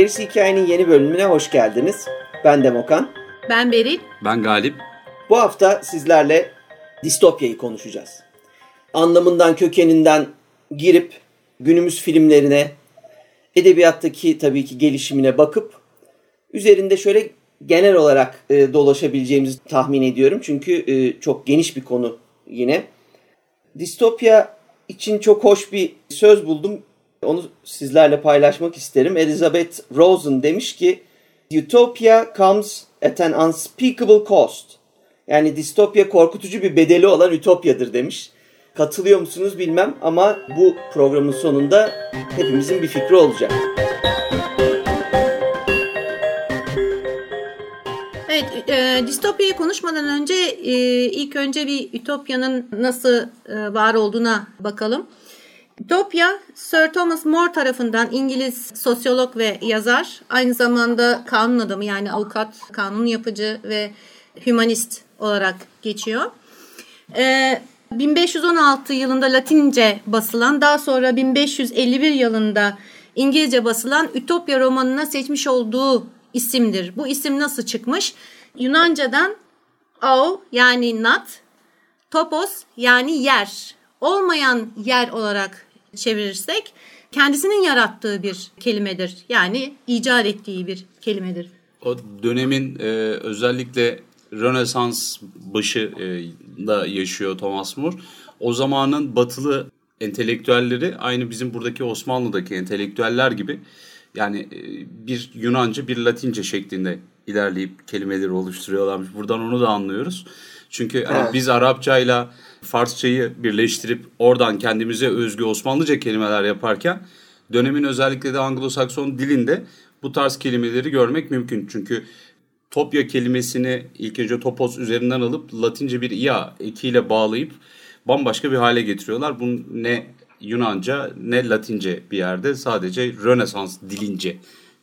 Gerisi Hikayenin yeni bölümüne hoş geldiniz. Ben Demokan. Ben Beril. Ben Galip. Bu hafta sizlerle distopyayı konuşacağız. Anlamından, kökeninden girip günümüz filmlerine, edebiyattaki tabii ki gelişimine bakıp üzerinde şöyle genel olarak e, dolaşabileceğimizi tahmin ediyorum. Çünkü e, çok geniş bir konu yine. Distopya için çok hoş bir söz buldum. Onu sizlerle paylaşmak isterim. Elizabeth Rosen demiş ki Utopia comes at an unspeakable cost. Yani distopya korkutucu bir bedeli olan ütopyadır demiş. Katılıyor musunuz bilmem ama bu programın sonunda hepimizin bir fikri olacak. Evet, e, distopyayı konuşmadan önce e, ilk önce bir ütopyanın nasıl e, var olduğuna bakalım. Ütopya, Sir Thomas More tarafından İngiliz sosyolog ve yazar, aynı zamanda kanun adamı yani avukat, kanun yapıcı ve hümanist olarak geçiyor. E, 1516 yılında Latince basılan, daha sonra 1551 yılında İngilizce basılan Ütopya romanına seçmiş olduğu isimdir. Bu isim nasıl çıkmış? Yunanca'dan ao yani not, topos yani yer, olmayan yer olarak çevirirsek kendisinin yarattığı bir kelimedir. Yani icat ettiği bir kelimedir. O dönemin e, özellikle Rönesans başı e, yaşıyor Thomas More. O zamanın batılı entelektüelleri aynı bizim buradaki Osmanlı'daki entelektüeller gibi yani e, bir Yunanca bir Latince şeklinde ilerleyip kelimeleri oluşturuyorlarmış. Buradan onu da anlıyoruz. Çünkü evet. biz Arapçayla Farsçayı birleştirip oradan kendimize özgü Osmanlıca kelimeler yaparken dönemin özellikle de Anglo-Sakson dilinde bu tarz kelimeleri görmek mümkün. Çünkü topya kelimesini ilk önce topos üzerinden alıp Latince bir ia ekiyle bağlayıp bambaşka bir hale getiriyorlar. Bunun ne Yunanca ne Latince bir yerde sadece Rönesans dilince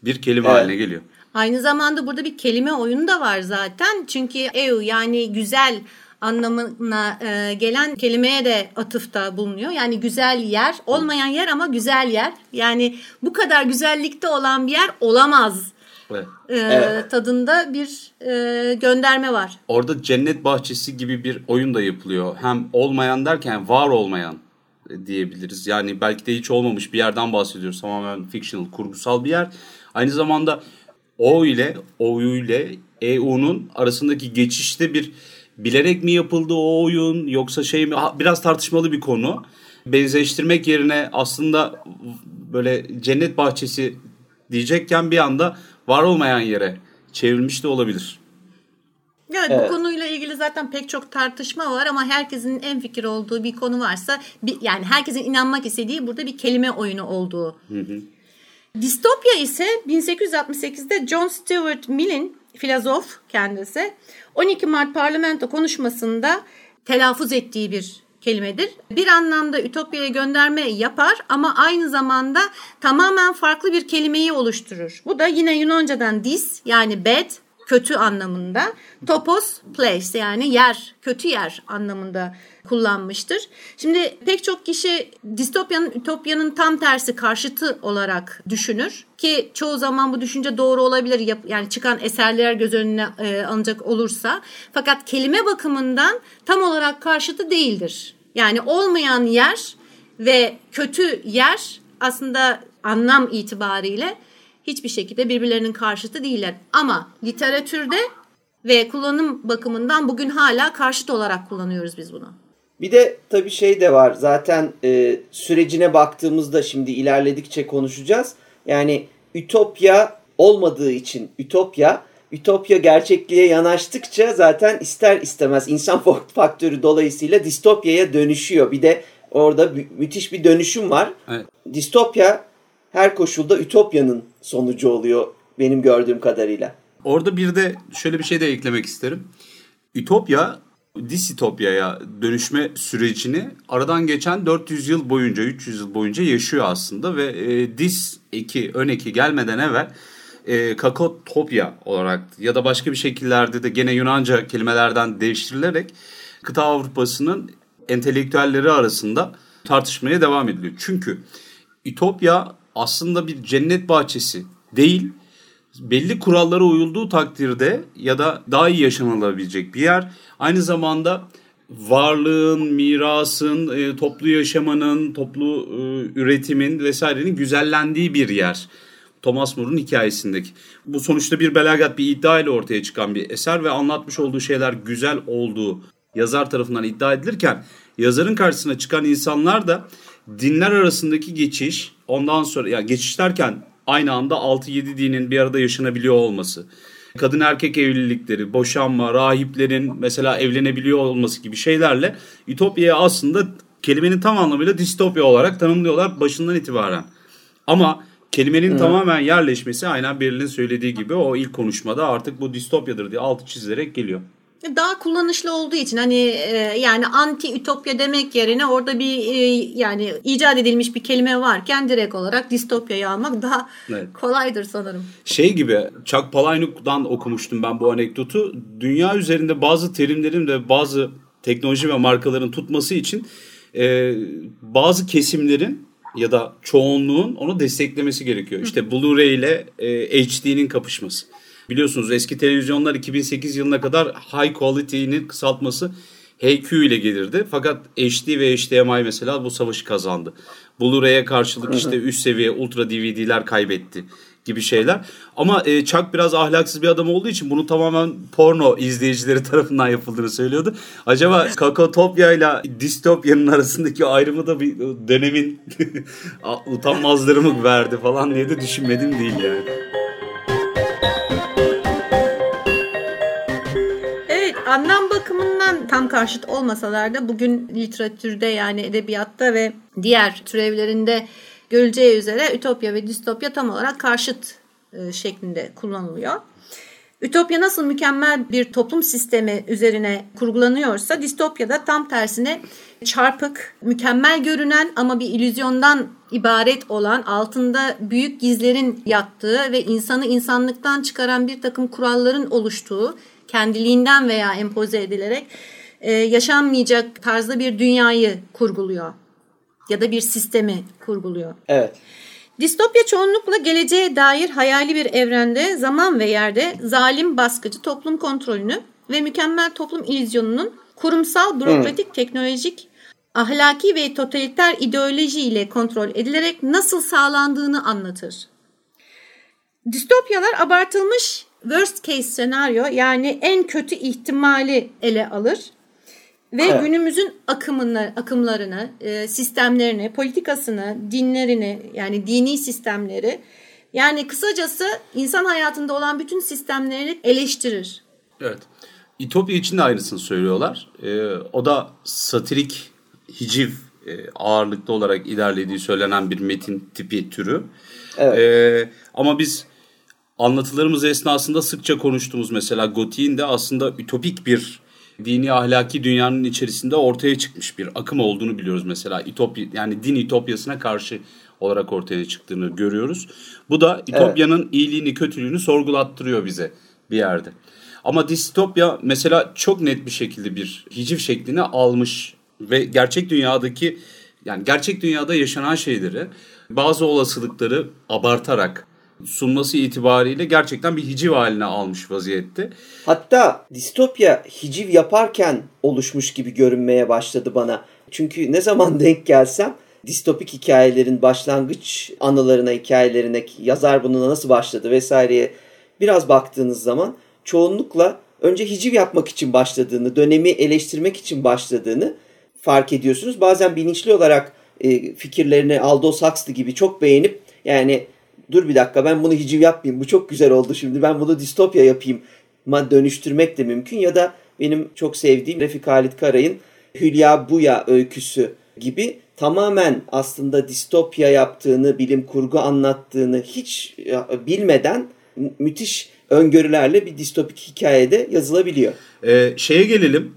bir kelime evet. haline geliyor. Aynı zamanda burada bir kelime oyunu da var zaten. Çünkü eu yani güzel anlamına e, gelen kelimeye de atıfta bulunuyor. Yani güzel yer, olmayan yer ama güzel yer. Yani bu kadar güzellikte olan bir yer olamaz. Evet. E, evet. tadında bir e, gönderme var. Orada cennet bahçesi gibi bir oyun da yapılıyor. Hem olmayan derken var olmayan diyebiliriz. Yani belki de hiç olmamış bir yerden bahsediyoruz. Tamamen fictional, kurgusal bir yer. Aynı zamanda O ile, O ile EU'nun arasındaki geçişte bir bilerek mi yapıldı o oyun yoksa şey mi biraz tartışmalı bir konu. Benzeştirmek yerine aslında böyle cennet bahçesi diyecekken bir anda var olmayan yere çevrilmiş de olabilir. Evet, evet bu konuyla ilgili zaten pek çok tartışma var ama herkesin en fikir olduğu bir konu varsa bir, yani herkesin inanmak istediği burada bir kelime oyunu olduğu. Hı hı. Distopya ise 1868'de John Stuart Mill'in filozof kendisi 12 Mart parlamento konuşmasında telaffuz ettiği bir kelimedir. Bir anlamda Ütopya'ya gönderme yapar ama aynı zamanda tamamen farklı bir kelimeyi oluşturur. Bu da yine Yunanca'dan dis yani bad kötü anlamında. Topos place yani yer, kötü yer anlamında kullanmıştır. Şimdi pek çok kişi distopyanın, ütopyanın tam tersi karşıtı olarak düşünür ki çoğu zaman bu düşünce doğru olabilir yani çıkan eserler göz önüne e, alınacak olursa fakat kelime bakımından tam olarak karşıtı değildir. Yani olmayan yer ve kötü yer aslında anlam itibariyle hiçbir şekilde birbirlerinin karşıtı değiller. Ama literatürde ve kullanım bakımından bugün hala karşıt olarak kullanıyoruz biz bunu. Bir de tabii şey de var zaten e, sürecine baktığımızda şimdi ilerledikçe konuşacağız. Yani ütopya olmadığı için ütopya, ütopya gerçekliğe yanaştıkça zaten ister istemez insan faktörü dolayısıyla distopyaya dönüşüyor. Bir de orada müthiş bir dönüşüm var. Evet. Distopya her koşulda ütopyanın sonucu oluyor benim gördüğüm kadarıyla. Orada bir de şöyle bir şey de eklemek isterim. Ütopya disitopyaya dönüşme sürecini aradan geçen 400 yıl boyunca, 300 yıl boyunca yaşıyor aslında ve e, dis eki, ön eki gelmeden evvel e, kakotopya olarak ya da başka bir şekillerde de gene Yunanca kelimelerden değiştirilerek kıta Avrupa'sının entelektüelleri arasında tartışmaya devam ediliyor. Çünkü Ütopya aslında bir cennet bahçesi değil. Belli kurallara uyulduğu takdirde ya da daha iyi yaşanılabilecek bir yer. Aynı zamanda varlığın, mirasın, e, toplu yaşamanın, toplu e, üretimin vesairenin güzellendiği bir yer. Thomas More'un hikayesindeki. Bu sonuçta bir belagat, bir iddia ile ortaya çıkan bir eser ve anlatmış olduğu şeyler güzel olduğu yazar tarafından iddia edilirken yazarın karşısına çıkan insanlar da dinler arasındaki geçiş ondan sonra yani geçiş derken aynı anda 6-7 dinin bir arada yaşanabiliyor olması. Kadın erkek evlilikleri, boşanma, rahiplerin mesela evlenebiliyor olması gibi şeylerle Ütopya'yı aslında kelimenin tam anlamıyla distopya olarak tanımlıyorlar başından itibaren. Ama kelimenin Hı. tamamen yerleşmesi aynen Beril'in söylediği gibi o ilk konuşmada artık bu distopyadır diye altı çizilerek geliyor. Daha kullanışlı olduğu için hani e, yani anti ütopya demek yerine orada bir e, yani icat edilmiş bir kelime varken direkt olarak distopyayı almak daha evet. kolaydır sanırım. Şey gibi Chuck Palahniuk'dan okumuştum ben bu anekdotu. Dünya üzerinde bazı terimlerin ve bazı teknoloji ve markaların tutması için e, bazı kesimlerin ya da çoğunluğun onu desteklemesi gerekiyor. İşte Blu-ray ile e, HD'nin kapışması. Biliyorsunuz eski televizyonlar 2008 yılına kadar high quality'nin kısaltması HQ ile gelirdi. Fakat HD ve HDMI mesela bu savaşı kazandı. Blu-ray'e karşılık işte üst seviye ultra DVD'ler kaybetti gibi şeyler. Ama e, Chuck biraz ahlaksız bir adam olduğu için bunu tamamen porno izleyicileri tarafından yapıldığını söylüyordu. Acaba Kakotopya ile Distopya'nın arasındaki ayrımı da bir dönemin utanmazları mı verdi falan diye de düşünmedim değil yani. Anlam bakımından tam karşıt olmasalar da bugün literatürde yani edebiyatta ve diğer türevlerinde görüleceği üzere ütopya ve distopya tam olarak karşıt e, şeklinde kullanılıyor. Ütopya nasıl mükemmel bir toplum sistemi üzerine kurgulanıyorsa distopyada tam tersine çarpık, mükemmel görünen ama bir illüzyondan ibaret olan altında büyük gizlerin yattığı ve insanı insanlıktan çıkaran bir takım kuralların oluştuğu kendiliğinden veya empoze edilerek e, yaşanmayacak tarzda bir dünyayı kurguluyor. Ya da bir sistemi kurguluyor. Evet. Distopya çoğunlukla geleceğe dair hayali bir evrende zaman ve yerde zalim baskıcı toplum kontrolünü ve mükemmel toplum illüzyonunun kurumsal, bürokratik, hmm. teknolojik, ahlaki ve totaliter ideoloji ile kontrol edilerek nasıl sağlandığını anlatır. Distopyalar abartılmış worst case senaryo yani en kötü ihtimali ele alır ve evet. günümüzün akımını, akımlarını, e, sistemlerini, politikasını, dinlerini yani dini sistemleri yani kısacası insan hayatında olan bütün sistemlerini eleştirir. Evet. İtopya için de aynısını söylüyorlar. Ee, o da satirik hiciv e, ağırlıklı olarak ilerlediği söylenen bir metin tipi türü. Evet. Ee, ama biz anlatılarımız esnasında sıkça konuştuğumuz mesela Gotik'in de aslında ütopik bir dini ahlaki dünyanın içerisinde ortaya çıkmış bir akım olduğunu biliyoruz mesela. İtopya, yani din itopyasına karşı olarak ortaya çıktığını görüyoruz. Bu da İtopya'nın evet. iyiliğini, kötülüğünü sorgulattırıyor bize bir yerde. Ama distopya mesela çok net bir şekilde bir hiciv şeklini almış ve gerçek dünyadaki yani gerçek dünyada yaşanan şeyleri bazı olasılıkları abartarak sunması itibariyle gerçekten bir hiciv haline almış vaziyette. Hatta distopya hiciv yaparken oluşmuş gibi görünmeye başladı bana. Çünkü ne zaman denk gelsem distopik hikayelerin başlangıç anılarına, hikayelerine, yazar bununla nasıl başladı vesaireye biraz baktığınız zaman çoğunlukla önce hiciv yapmak için başladığını, dönemi eleştirmek için başladığını fark ediyorsunuz. Bazen bilinçli olarak e, fikirlerini Aldous Huxley gibi çok beğenip yani dur bir dakika ben bunu hiciv yapmayayım bu çok güzel oldu şimdi ben bunu distopya yapayım ma dönüştürmek de mümkün ya da benim çok sevdiğim Refik Halit Karay'ın Hülya Buya öyküsü gibi tamamen aslında distopya yaptığını, bilim kurgu anlattığını hiç bilmeden müthiş öngörülerle bir distopik hikayede yazılabiliyor. Ee, şeye gelelim.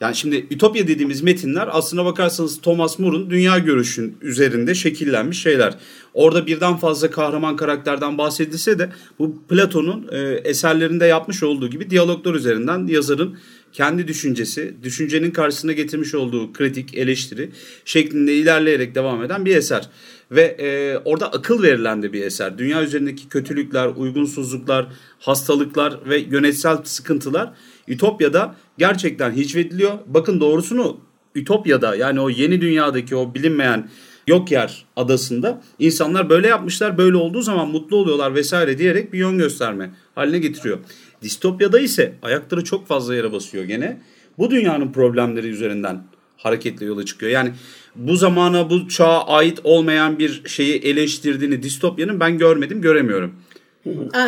Yani şimdi Ütopya dediğimiz metinler aslına bakarsanız Thomas More'un dünya görüşün üzerinde şekillenmiş şeyler. Orada birden fazla kahraman karakterden bahsedilse de bu Platon'un e, eserlerinde yapmış olduğu gibi diyaloglar üzerinden yazarın kendi düşüncesi, düşüncenin karşısına getirmiş olduğu kritik, eleştiri şeklinde ilerleyerek devam eden bir eser. Ve e, orada akıl verilen de bir eser. Dünya üzerindeki kötülükler, uygunsuzluklar, hastalıklar ve yönetsel sıkıntılar Ütopya'da gerçekten hicvediliyor. Bakın doğrusunu Ütopya'da yani o yeni dünyadaki o bilinmeyen yok yer adasında insanlar böyle yapmışlar böyle olduğu zaman mutlu oluyorlar vesaire diyerek bir yön gösterme haline getiriyor. Distopya'da ise ayakları çok fazla yere basıyor gene. Bu dünyanın problemleri üzerinden hareketle yola çıkıyor. Yani bu zamana bu çağa ait olmayan bir şeyi eleştirdiğini distopyanın ben görmedim göremiyorum.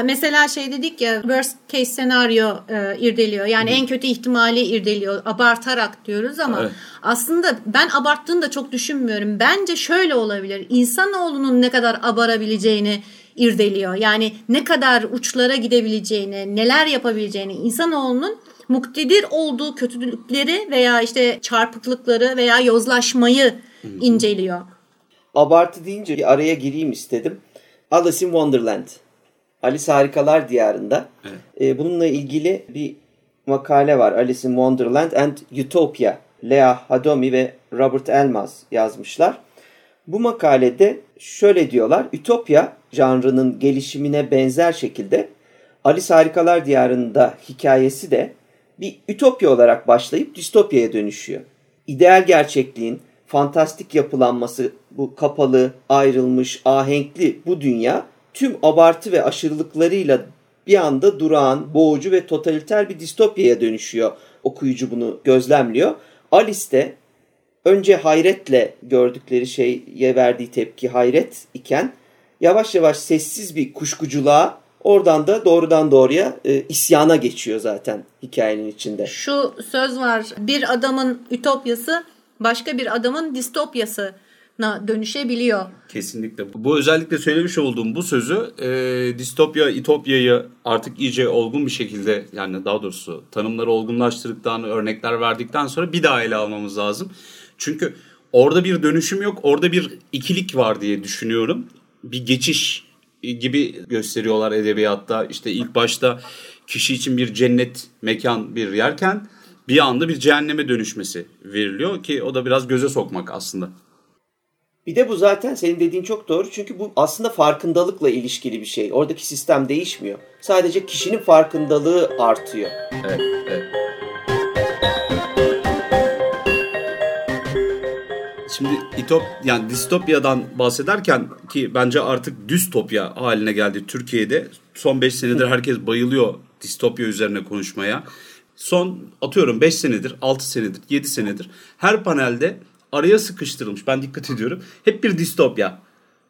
Mesela şey dedik ya worst case senaryo e, irdeliyor. Yani Hı. en kötü ihtimali irdeliyor. Abartarak diyoruz ama evet. aslında ben abarttığını da çok düşünmüyorum. Bence şöyle olabilir. İnsanoğlunun ne kadar abarabileceğini irdeliyor. Yani ne kadar uçlara gidebileceğini, neler yapabileceğini insanoğlunun muktedir olduğu kötülükleri veya işte çarpıklıkları veya yozlaşmayı Hı. inceliyor. Abartı deyince bir araya gireyim istedim. Alice in Wonderland. Alice Harikalar Diyarında. Evet. E, bununla ilgili bir makale var. Alice in Wonderland and Utopia. Lea Hadomi ve Robert Elmas yazmışlar. Bu makalede şöyle diyorlar. Ütopya janrının gelişimine benzer şekilde Alice Harikalar Diyarında hikayesi de bir ütopya olarak başlayıp distopyaya dönüşüyor. İdeal gerçekliğin, fantastik yapılanması, bu kapalı, ayrılmış, ahenkli bu dünya tüm abartı ve aşırılıklarıyla bir anda durağan, boğucu ve totaliter bir distopyaya dönüşüyor. Okuyucu bunu gözlemliyor. Alice de önce hayretle gördükleri şeye verdiği tepki hayret iken yavaş yavaş sessiz bir kuşkuculuğa oradan da doğrudan doğruya e, isyana geçiyor zaten hikayenin içinde. Şu söz var bir adamın ütopyası başka bir adamın distopyası dönüşebiliyor. Kesinlikle. Bu özellikle söylemiş olduğum bu sözü e, distopya, itopyayı artık iyice olgun bir şekilde yani daha doğrusu tanımları olgunlaştırdıktan, örnekler verdikten sonra bir daha ele almamız lazım. Çünkü orada bir dönüşüm yok, orada bir ikilik var diye düşünüyorum. Bir geçiş gibi gösteriyorlar edebiyatta. İşte ilk başta kişi için bir cennet mekan bir yerken bir anda bir cehenneme dönüşmesi veriliyor ki o da biraz göze sokmak aslında. Bir de bu zaten senin dediğin çok doğru. Çünkü bu aslında farkındalıkla ilişkili bir şey. Oradaki sistem değişmiyor. Sadece kişinin farkındalığı artıyor. Evet, evet. Şimdi itop yani distopyadan bahsederken ki bence artık distopya haline geldi Türkiye'de. Son 5 senedir herkes bayılıyor distopya üzerine konuşmaya. Son atıyorum 5 senedir, 6 senedir, 7 senedir her panelde araya sıkıştırılmış. Ben dikkat ediyorum. Hep bir distopya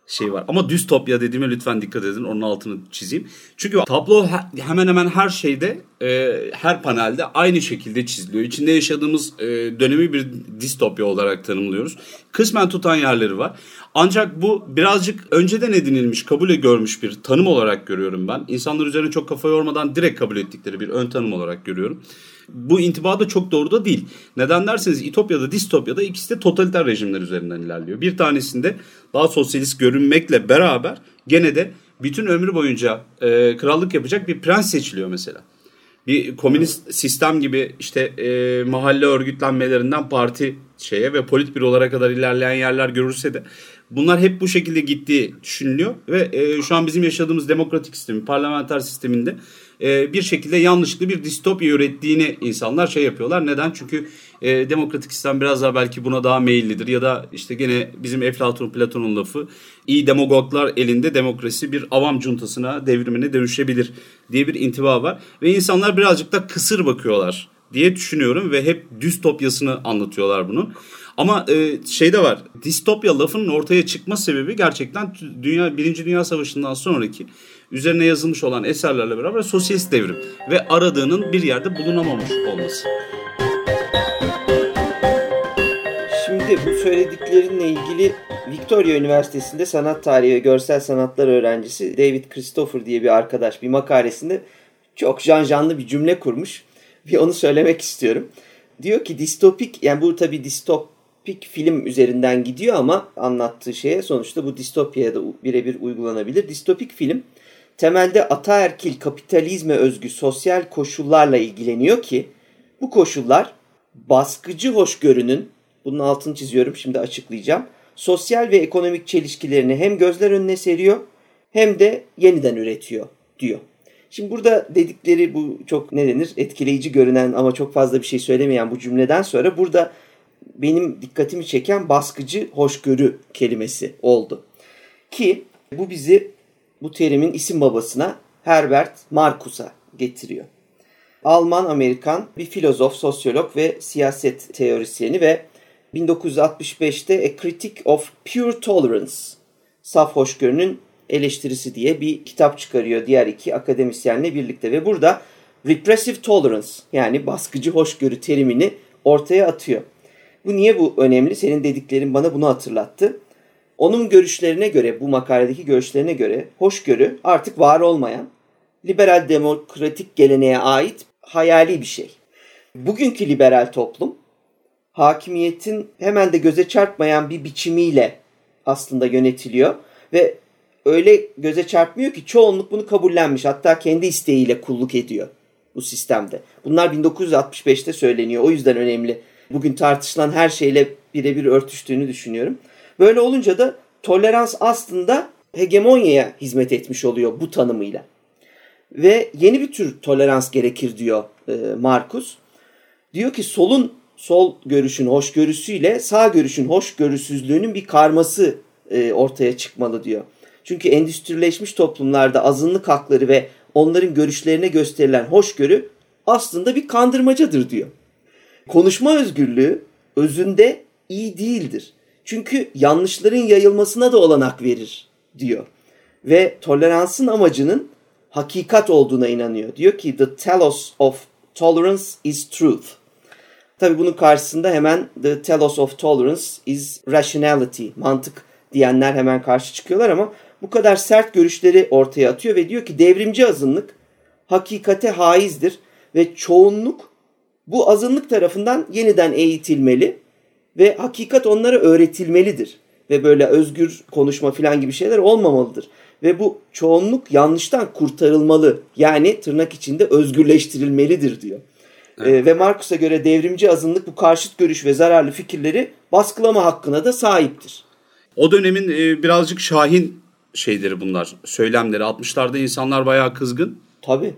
şey var. Ama distopya dediğime lütfen dikkat edin. Onun altını çizeyim. Çünkü tablo hemen hemen her şeyde, e, her panelde aynı şekilde çiziliyor. İçinde yaşadığımız e, dönemi bir distopya olarak tanımlıyoruz. Kısmen tutan yerleri var. Ancak bu birazcık önceden edinilmiş, kabul görmüş bir tanım olarak görüyorum ben. İnsanlar üzerine çok kafa yormadan direkt kabul ettikleri bir ön tanım olarak görüyorum bu intiba da çok doğru da değil. Neden derseniz İtopya'da, distopyada ikisi de totaliter rejimler üzerinden ilerliyor. Bir tanesinde daha sosyalist görünmekle beraber gene de bütün ömrü boyunca e, krallık yapacak bir prens seçiliyor mesela. Bir komünist sistem gibi işte e, mahalle örgütlenmelerinden parti şeye ve politbürolara kadar ilerleyen yerler görürse de bunlar hep bu şekilde gittiği düşünülüyor ve e, şu an bizim yaşadığımız demokratik sistemi, parlamenter sisteminde e, bir şekilde yanlışlıkla bir distopya ürettiğini insanlar şey yapıyorlar. Neden? Çünkü e, demokratik sistem biraz daha belki buna daha meyillidir. Ya da işte gene bizim Eflatun Platon'un lafı iyi demagoglar elinde demokrasi bir avam cuntasına devrimine dönüşebilir diye bir intiba var. Ve insanlar birazcık da kısır bakıyorlar diye düşünüyorum ve hep distopyasını anlatıyorlar bunun. Ama e, şey de var. Distopya lafının ortaya çıkma sebebi gerçekten dünya Birinci Dünya Savaşı'ndan sonraki üzerine yazılmış olan eserlerle beraber sosyalist devrim ve aradığının bir yerde bulunamamış olması. Şimdi bu söylediklerinle ilgili Victoria Üniversitesi'nde sanat tarihi ve görsel sanatlar öğrencisi David Christopher diye bir arkadaş bir makalesinde çok janjanlı bir cümle kurmuş. Bir onu söylemek istiyorum. Diyor ki distopik yani bu tabi distopik film üzerinden gidiyor ama anlattığı şeye sonuçta bu distopyaya da birebir uygulanabilir. Distopik film temelde ataerkil kapitalizme özgü sosyal koşullarla ilgileniyor ki Bu koşullar baskıcı hoşgörünün, bunun altını çiziyorum şimdi açıklayacağım, sosyal ve ekonomik çelişkilerini hem gözler önüne seriyor hem de yeniden üretiyor diyor. Şimdi burada dedikleri bu çok ne denir etkileyici görünen ama çok fazla bir şey söylemeyen bu cümleden sonra burada benim dikkatimi çeken baskıcı hoşgörü kelimesi oldu. Ki bu bizi bu terimin isim babasına Herbert Marcus'a getiriyor. Alman-Amerikan bir filozof, sosyolog ve siyaset teorisyeni ve 1965'te A Critic of Pure Tolerance, saf hoşgörünün eleştirisi diye bir kitap çıkarıyor diğer iki akademisyenle birlikte ve burada repressive tolerance yani baskıcı hoşgörü terimini ortaya atıyor. Bu niye bu önemli? Senin dediklerin bana bunu hatırlattı. Onun görüşlerine göre, bu makaledeki görüşlerine göre hoşgörü artık var olmayan, liberal demokratik geleneğe ait hayali bir şey. Bugünkü liberal toplum hakimiyetin hemen de göze çarpmayan bir biçimiyle aslında yönetiliyor ve öyle göze çarpmıyor ki çoğunluk bunu kabullenmiş. Hatta kendi isteğiyle kulluk ediyor bu sistemde. Bunlar 1965'te söyleniyor. O yüzden önemli. Bugün tartışılan her şeyle birebir örtüştüğünü düşünüyorum. Böyle olunca da tolerans aslında hegemonyaya hizmet etmiş oluyor bu tanımıyla. Ve yeni bir tür tolerans gerekir diyor e, Markus. Diyor ki solun sol görüşün hoşgörüsüyle sağ görüşün hoşgörüsüzlüğünün bir karması e, ortaya çıkmalı diyor. Çünkü endüstrileşmiş toplumlarda azınlık hakları ve onların görüşlerine gösterilen hoşgörü aslında bir kandırmacadır diyor. Konuşma özgürlüğü özünde iyi değildir. Çünkü yanlışların yayılmasına da olanak verir diyor. Ve toleransın amacının hakikat olduğuna inanıyor. Diyor ki the telos of tolerance is truth. Tabii bunun karşısında hemen the telos of tolerance is rationality, mantık diyenler hemen karşı çıkıyorlar ama bu kadar sert görüşleri ortaya atıyor ve diyor ki devrimci azınlık hakikate haizdir ve çoğunluk bu azınlık tarafından yeniden eğitilmeli ve hakikat onlara öğretilmelidir. Ve böyle özgür konuşma falan gibi şeyler olmamalıdır. Ve bu çoğunluk yanlıştan kurtarılmalı. Yani tırnak içinde özgürleştirilmelidir diyor. Evet. Ee, ve Marcus'a göre devrimci azınlık bu karşıt görüş ve zararlı fikirleri baskılama hakkına da sahiptir. O dönemin e, birazcık şahin şeyleri bunlar, söylemleri. 60'larda insanlar bayağı kızgın. Tabii.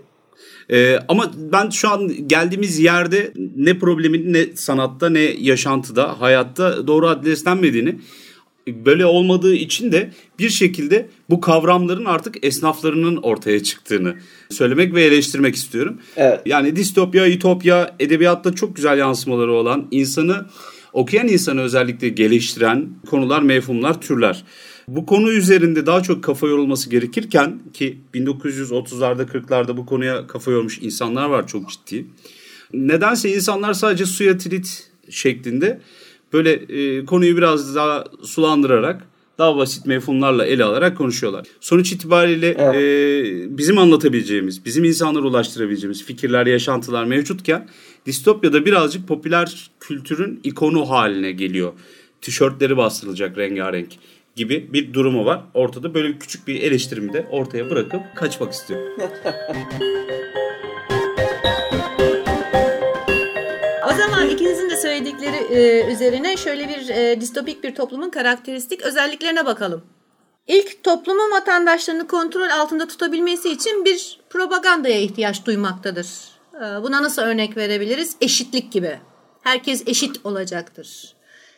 Ee, ama ben şu an geldiğimiz yerde ne problemin ne sanatta ne yaşantıda, hayatta doğru adreslenmediğini böyle olmadığı için de bir şekilde bu kavramların artık esnaflarının ortaya çıktığını söylemek ve eleştirmek istiyorum. Evet. Yani distopya, ütopya edebiyatta çok güzel yansımaları olan insanı okuyan insanı özellikle geliştiren konular, mefhumlar, türler. Bu konu üzerinde daha çok kafa yorulması gerekirken ki 1930'larda 40'larda bu konuya kafa yormuş insanlar var çok ciddi. Nedense insanlar sadece suya tirit şeklinde böyle e, konuyu biraz daha sulandırarak daha basit mefhumlarla ele alarak konuşuyorlar. Sonuç itibariyle evet. e, bizim anlatabileceğimiz, bizim insanlara ulaştırabileceğimiz fikirler, yaşantılar mevcutken distopyada birazcık popüler kültürün ikonu haline geliyor. Tişörtleri bastırılacak rengarenk gibi bir durumu var. Ortada böyle küçük bir eleştirimi de ortaya bırakıp kaçmak istiyor. o ikinizin de söyledikleri e, üzerine şöyle bir e, distopik bir toplumun karakteristik özelliklerine bakalım. İlk toplumun vatandaşlarını kontrol altında tutabilmesi için bir propagandaya ihtiyaç duymaktadır. E, buna nasıl örnek verebiliriz? Eşitlik gibi. Herkes eşit olacaktır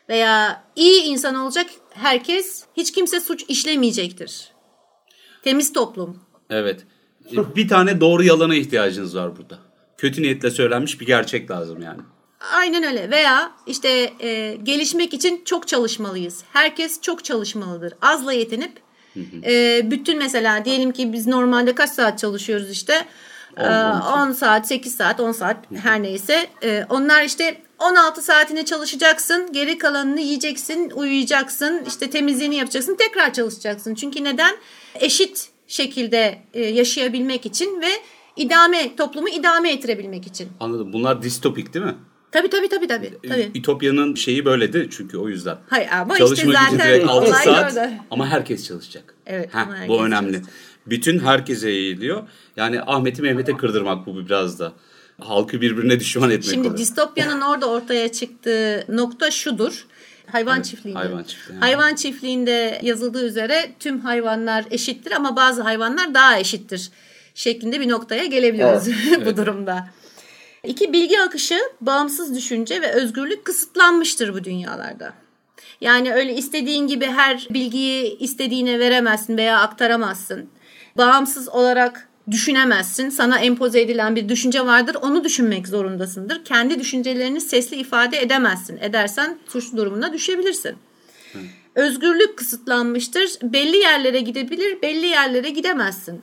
veya iyi insan olacak herkes hiç kimse suç işlemeyecektir. Temiz toplum. Evet. Bir tane doğru yalana ihtiyacınız var burada. Kötü niyetle söylenmiş bir gerçek lazım yani. Aynen öyle veya işte e, gelişmek için çok çalışmalıyız. Herkes çok çalışmalıdır. Azla yetinip e, bütün mesela diyelim ki biz normalde kaç saat çalışıyoruz işte 10, 10 saat 8 saat 10 saat her neyse e, onlar işte 16 saatine çalışacaksın, geri kalanını yiyeceksin, uyuyacaksın, işte temizliğini yapacaksın, tekrar çalışacaksın. Çünkü neden? Eşit şekilde e, yaşayabilmek için ve idame toplumu idame ettirebilmek için. Anladım. Bunlar distopik değil mi? Tabii tabii tabii tabii. E, tabii. İtopya'nın şeyi böyledir çünkü o yüzden. Hayır ama Çalışmak işte zaten direkt 6 saat orada. ama herkes çalışacak. Evet. Heh, herkes bu önemli. Çalışacak. Bütün herkese eğiliyor. Yani Ahmet'i Mehmet'e kırdırmak bu biraz da. Halkı birbirine düşman etmek Şimdi oluyor. distopyanın orada ortaya çıktığı nokta şudur. Hayvan evet, çiftliğinde. Hayvan, çiftliği, hayvan çiftliğinde yazıldığı üzere tüm hayvanlar eşittir ama bazı hayvanlar daha eşittir şeklinde bir noktaya gelebiliyoruz evet. bu durumda. İki bilgi akışı, bağımsız düşünce ve özgürlük kısıtlanmıştır bu dünyalarda. Yani öyle istediğin gibi her bilgiyi istediğine veremezsin veya aktaramazsın. Bağımsız olarak düşünemezsin. Sana empoze edilen bir düşünce vardır. Onu düşünmek zorundasındır. Kendi düşüncelerini sesli ifade edemezsin. Edersen suç durumuna düşebilirsin. Hı. Özgürlük kısıtlanmıştır. Belli yerlere gidebilir, belli yerlere gidemezsin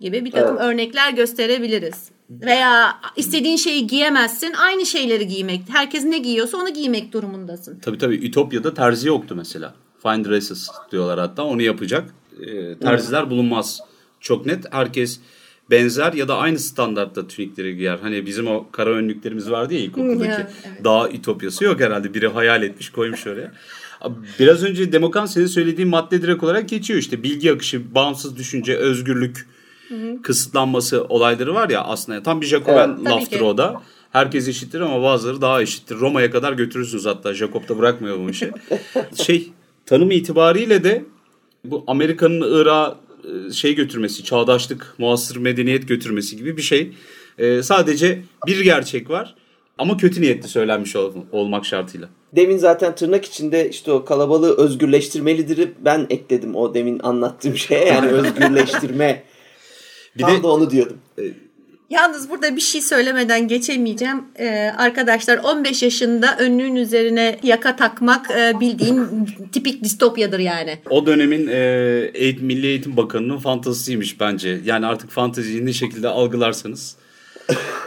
gibi bir takım evet. örnekler gösterebiliriz. Veya istediğin şeyi giyemezsin. Aynı şeyleri giymek. Herkes ne giyiyorsa onu giymek durumundasın. Tabii tabii. Ütopya'da terzi yoktu mesela. Fine dresses diyorlar hatta. Onu yapacak. E, terziler bulunmaz. Çok net. Herkes benzer ya da aynı standartta tünikleri giyer. Hani bizim o kara önlüklerimiz vardı ya ilkokuldaki. Ya, evet. Daha ütopyası yok herhalde. Biri hayal etmiş koymuş oraya. Biraz önce Demokan senin söylediğin madde direkt olarak geçiyor. işte bilgi akışı, bağımsız düşünce, özgürlük, hı kısıtlanması olayları var ya aslında tam bir Jacoben evet, laftır o da. Herkes eşittir ama bazıları daha eşittir. Roma'ya kadar götürürsünüz hatta Jacob da bırakmıyor bu işi. şey tanım itibariyle de bu Amerika'nın Irak'a e, şey götürmesi, çağdaşlık, muasır medeniyet götürmesi gibi bir şey. Ee, sadece bir gerçek var ama kötü niyetli söylenmiş ol, olmak şartıyla. Demin zaten tırnak içinde işte o kalabalığı özgürleştirmelidir ben ekledim o demin anlattığım şeye yani özgürleştirme bir Tam de, da onu diyordum. E, Yalnız burada bir şey söylemeden geçemeyeceğim. Ee, arkadaşlar 15 yaşında önlüğün üzerine yaka takmak e, bildiğin tipik distopyadır yani. O dönemin e, Milli Eğitim Bakanı'nın fantazisiymiş bence. Yani artık fanteziyi ne şekilde algılarsanız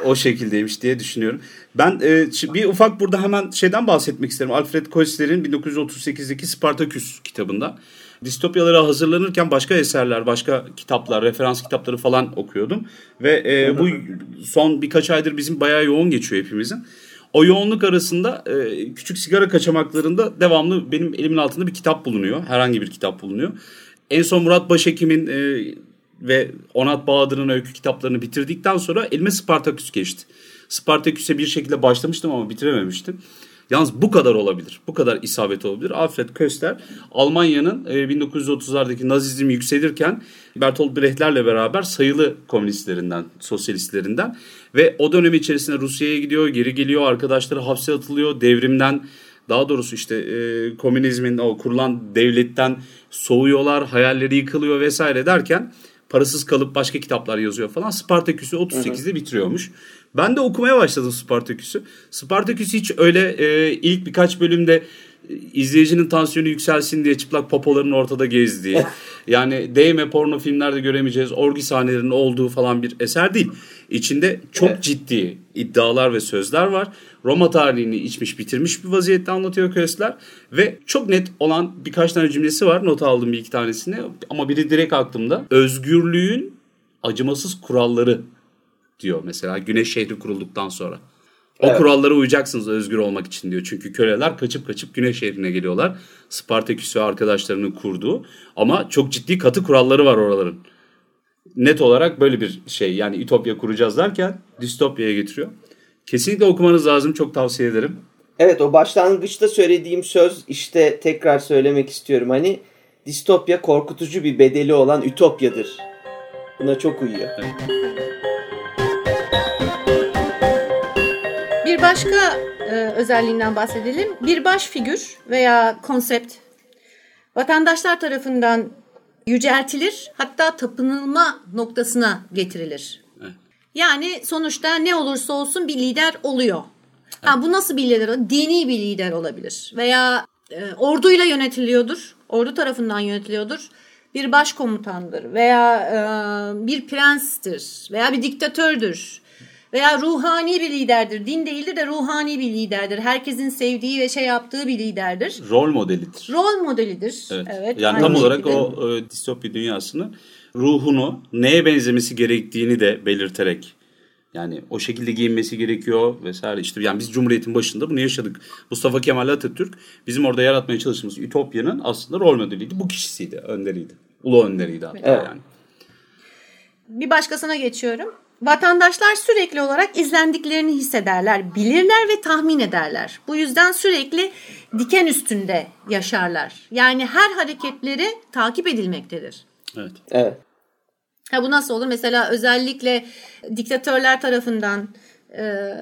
o şekildeymiş diye düşünüyorum. Ben e, bir ufak burada hemen şeyden bahsetmek isterim. Alfred Koestler'in 1938'deki Spartaküs kitabında distopyalara hazırlanırken başka eserler, başka kitaplar, referans kitapları falan okuyordum. Ve e, bu son birkaç aydır bizim bayağı yoğun geçiyor hepimizin. O yoğunluk arasında e, küçük sigara kaçamaklarında devamlı benim elimin altında bir kitap bulunuyor. Herhangi bir kitap bulunuyor. En son Murat Başhekim'in e, ve Onat Bahadır'ın öykü kitaplarını bitirdikten sonra elime Spartaküs geçti. Spartaküs'e bir şekilde başlamıştım ama bitirememiştim. Yalnız bu kadar olabilir. Bu kadar isabet olabilir. Alfred Köster Almanya'nın 1930'lardaki e, Nazizm yükselirken Bertolt Brecht'lerle beraber sayılı komünistlerinden, sosyalistlerinden ve o dönem içerisinde Rusya'ya gidiyor, geri geliyor, arkadaşları hapse atılıyor, devrimden daha doğrusu işte e, komünizmin o kurulan devletten soğuyorlar, hayalleri yıkılıyor vesaire derken parasız kalıp başka kitaplar yazıyor falan. Spartaküs'ü 38'de bitiriyormuş. Ben de okumaya başladım Spartaküs'ü. Spartaküs hiç öyle e, ilk birkaç bölümde e, izleyicinin tansiyonu yükselsin diye çıplak popoların ortada gezdiği yani değme porno filmlerde göremeyeceğiz orgi sahnelerinin olduğu falan bir eser değil. İçinde çok evet. ciddi iddialar ve sözler var. Roma tarihini içmiş bitirmiş bir vaziyette anlatıyor Köstler ve çok net olan birkaç tane cümlesi var not aldım bir iki tanesini ama biri direkt aklımda. Özgürlüğün acımasız kuralları diyor mesela Güneş şehri kurulduktan sonra. O evet. kurallara uyacaksınız özgür olmak için diyor. Çünkü köleler kaçıp kaçıp Güneş şehrine geliyorlar. Spartaküs ve arkadaşlarının kurduğu. Ama çok ciddi katı kuralları var oraların. Net olarak böyle bir şey. Yani ütopya kuracağız derken distopyaya getiriyor. Kesinlikle okumanız lazım. Çok tavsiye ederim. Evet o başlangıçta söylediğim söz işte tekrar söylemek istiyorum. Hani distopya korkutucu bir bedeli olan ütopyadır. Buna çok uyuyor. Evet. Bir başka e, özelliğinden bahsedelim. Bir baş figür veya konsept vatandaşlar tarafından yüceltilir hatta tapınılma noktasına getirilir. Yani sonuçta ne olursa olsun bir lider oluyor. Ha, bu nasıl bir lider? Dini bir lider olabilir veya e, orduyla yönetiliyordur. Ordu tarafından yönetiliyordur. Bir başkomutandır veya e, bir prenstir veya bir diktatördür veya ruhani bir liderdir. Din değildir de ruhani bir liderdir. Herkesin sevdiği ve şey yaptığı bir liderdir. Rol modelidir. Rol modelidir. Evet. evet yani tam olarak şekilde. o e, distopya dünyasını ruhunu neye benzemesi gerektiğini de belirterek yani o şekilde giyinmesi gerekiyor vesaire işte yani biz Cumhuriyet'in başında bunu yaşadık. Mustafa Kemal Atatürk bizim orada yaratmaya çalıştığımız Ütopya'nın aslında rol modeliydi. Bu kişisiydi, önderiydi. Ulu önderiydi hatta evet. yani. Bir başkasına geçiyorum. Vatandaşlar sürekli olarak izlendiklerini hissederler, bilirler ve tahmin ederler. Bu yüzden sürekli diken üstünde yaşarlar. Yani her hareketleri takip edilmektedir. Evet. Evet. Ha bu nasıl olur? Mesela özellikle diktatörler tarafından e,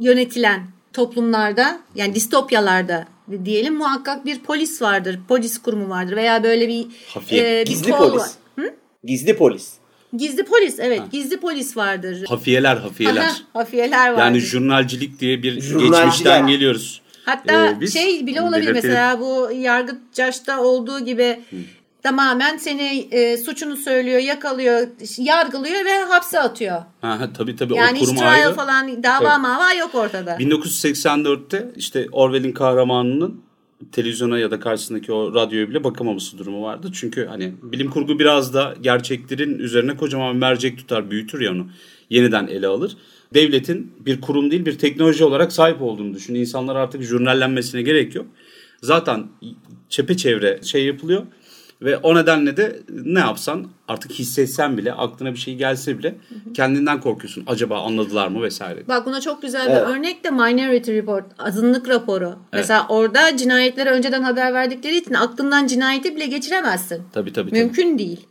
yönetilen toplumlarda yani distopyalarda diyelim muhakkak bir polis vardır, polis kurumu vardır veya böyle bir e, bir Gizli polis. var. Hı? Gizli polis. Gizli polis evet, gizli polis vardır. Hafiyeler, hafiyeler. Aha, hafiyeler vardır. Yani jurnalcilik diye bir geçmişten geliyoruz. Hatta Ee, biz şey bile olabilir belirtelim. mesela bu yargıçta olduğu gibi tamamen seni e, suçunu söylüyor, yakalıyor, yargılıyor ve hapse atıyor. Ha, tabii tabii Yani o kurum trial ayrı. falan dava Tabii. mava yok ortada. 1984'te işte Orwell'in kahramanının televizyona ya da karşısındaki o radyoya bile bakamaması durumu vardı. Çünkü hani bilim kurgu biraz da gerçeklerin üzerine kocaman bir mercek tutar, büyütür ya onu. Yeniden ele alır. Devletin bir kurum değil bir teknoloji olarak sahip olduğunu düşün. İnsanlar artık jurnallenmesine gerek yok. Zaten çepeçevre şey yapılıyor. Ve o nedenle de ne yapsan artık hissetsen bile aklına bir şey gelse bile kendinden korkuyorsun. Acaba anladılar mı vesaire. Bak buna çok güzel Evet. bir örnek de Minority Report, azınlık raporu. Mesela orada cinayetleri önceden haber verdikleri için aklından cinayeti bile geçiremezsin. Tabii tabii. tabii. Mümkün değil.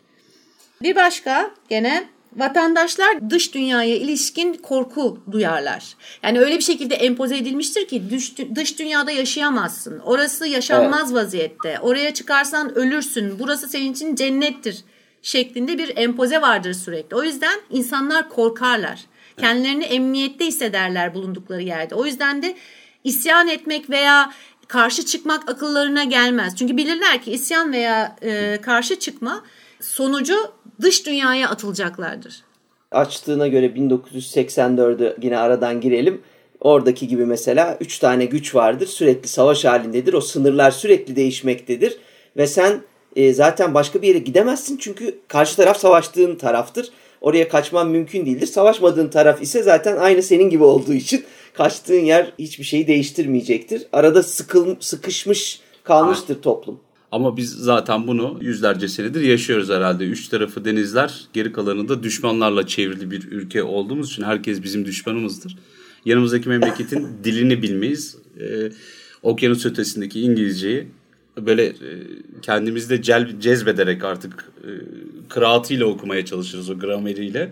Bir başka gene vatandaşlar dış dünyaya ilişkin korku duyarlar. Yani öyle bir şekilde empoze edilmiştir ki dış, dış dünyada yaşayamazsın. Orası yaşanmaz vaziyette. Oraya çıkarsan ölürsün. Burası senin için cennettir şeklinde bir empoze vardır sürekli. O yüzden insanlar korkarlar. Kendilerini emniyette hissederler bulundukları yerde. O yüzden de isyan etmek veya karşı çıkmak akıllarına gelmez. Çünkü bilirler ki isyan veya e, karşı çıkma sonucu dış dünyaya atılacaklardır. Açtığına göre 1984'ü yine aradan girelim. Oradaki gibi mesela 3 tane güç vardır. Sürekli savaş halindedir. O sınırlar sürekli değişmektedir. Ve sen e, zaten başka bir yere gidemezsin. Çünkü karşı taraf savaştığın taraftır. Oraya kaçman mümkün değildir. Savaşmadığın taraf ise zaten aynı senin gibi olduğu için kaçtığın yer hiçbir şeyi değiştirmeyecektir. Arada sıkıl, sıkışmış kalmıştır toplum. Ama biz zaten bunu yüzlerce senedir yaşıyoruz herhalde. Üç tarafı denizler, geri kalanı da düşmanlarla çevrili bir ülke olduğumuz için herkes bizim düşmanımızdır. Yanımızdaki memleketin dilini bilmeyiz. Ee, okyanus ötesindeki İngilizceyi böyle e, kendimizde cel, cezbederek artık e, kıraatıyla okumaya çalışırız o grameriyle.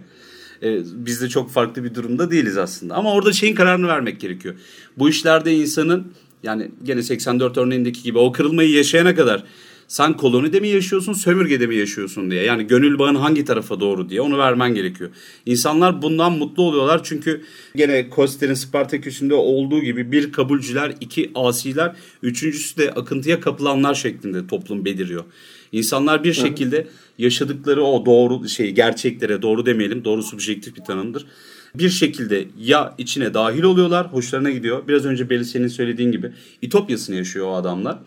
E, biz de çok farklı bir durumda değiliz aslında. Ama orada şeyin kararını vermek gerekiyor. Bu işlerde insanın yani gene 84 örneğindeki gibi o kırılmayı yaşayana kadar sen kolonide mi yaşıyorsun, sömürgede mi yaşıyorsun diye. Yani gönül bağın hangi tarafa doğru diye onu vermen gerekiyor. İnsanlar bundan mutlu oluyorlar çünkü gene Koster'in Spartaküs'ünde olduğu gibi bir kabulcüler, iki asiler, üçüncüsü de akıntıya kapılanlar şeklinde toplum beliriyor. İnsanlar bir şekilde yaşadıkları o doğru şey gerçeklere doğru demeyelim doğru subjektif bir tanımdır. Bir şekilde ya içine dahil oluyorlar, hoşlarına gidiyor. Biraz önce Beli senin söylediğin gibi İtopyasını yaşıyor o adamlar.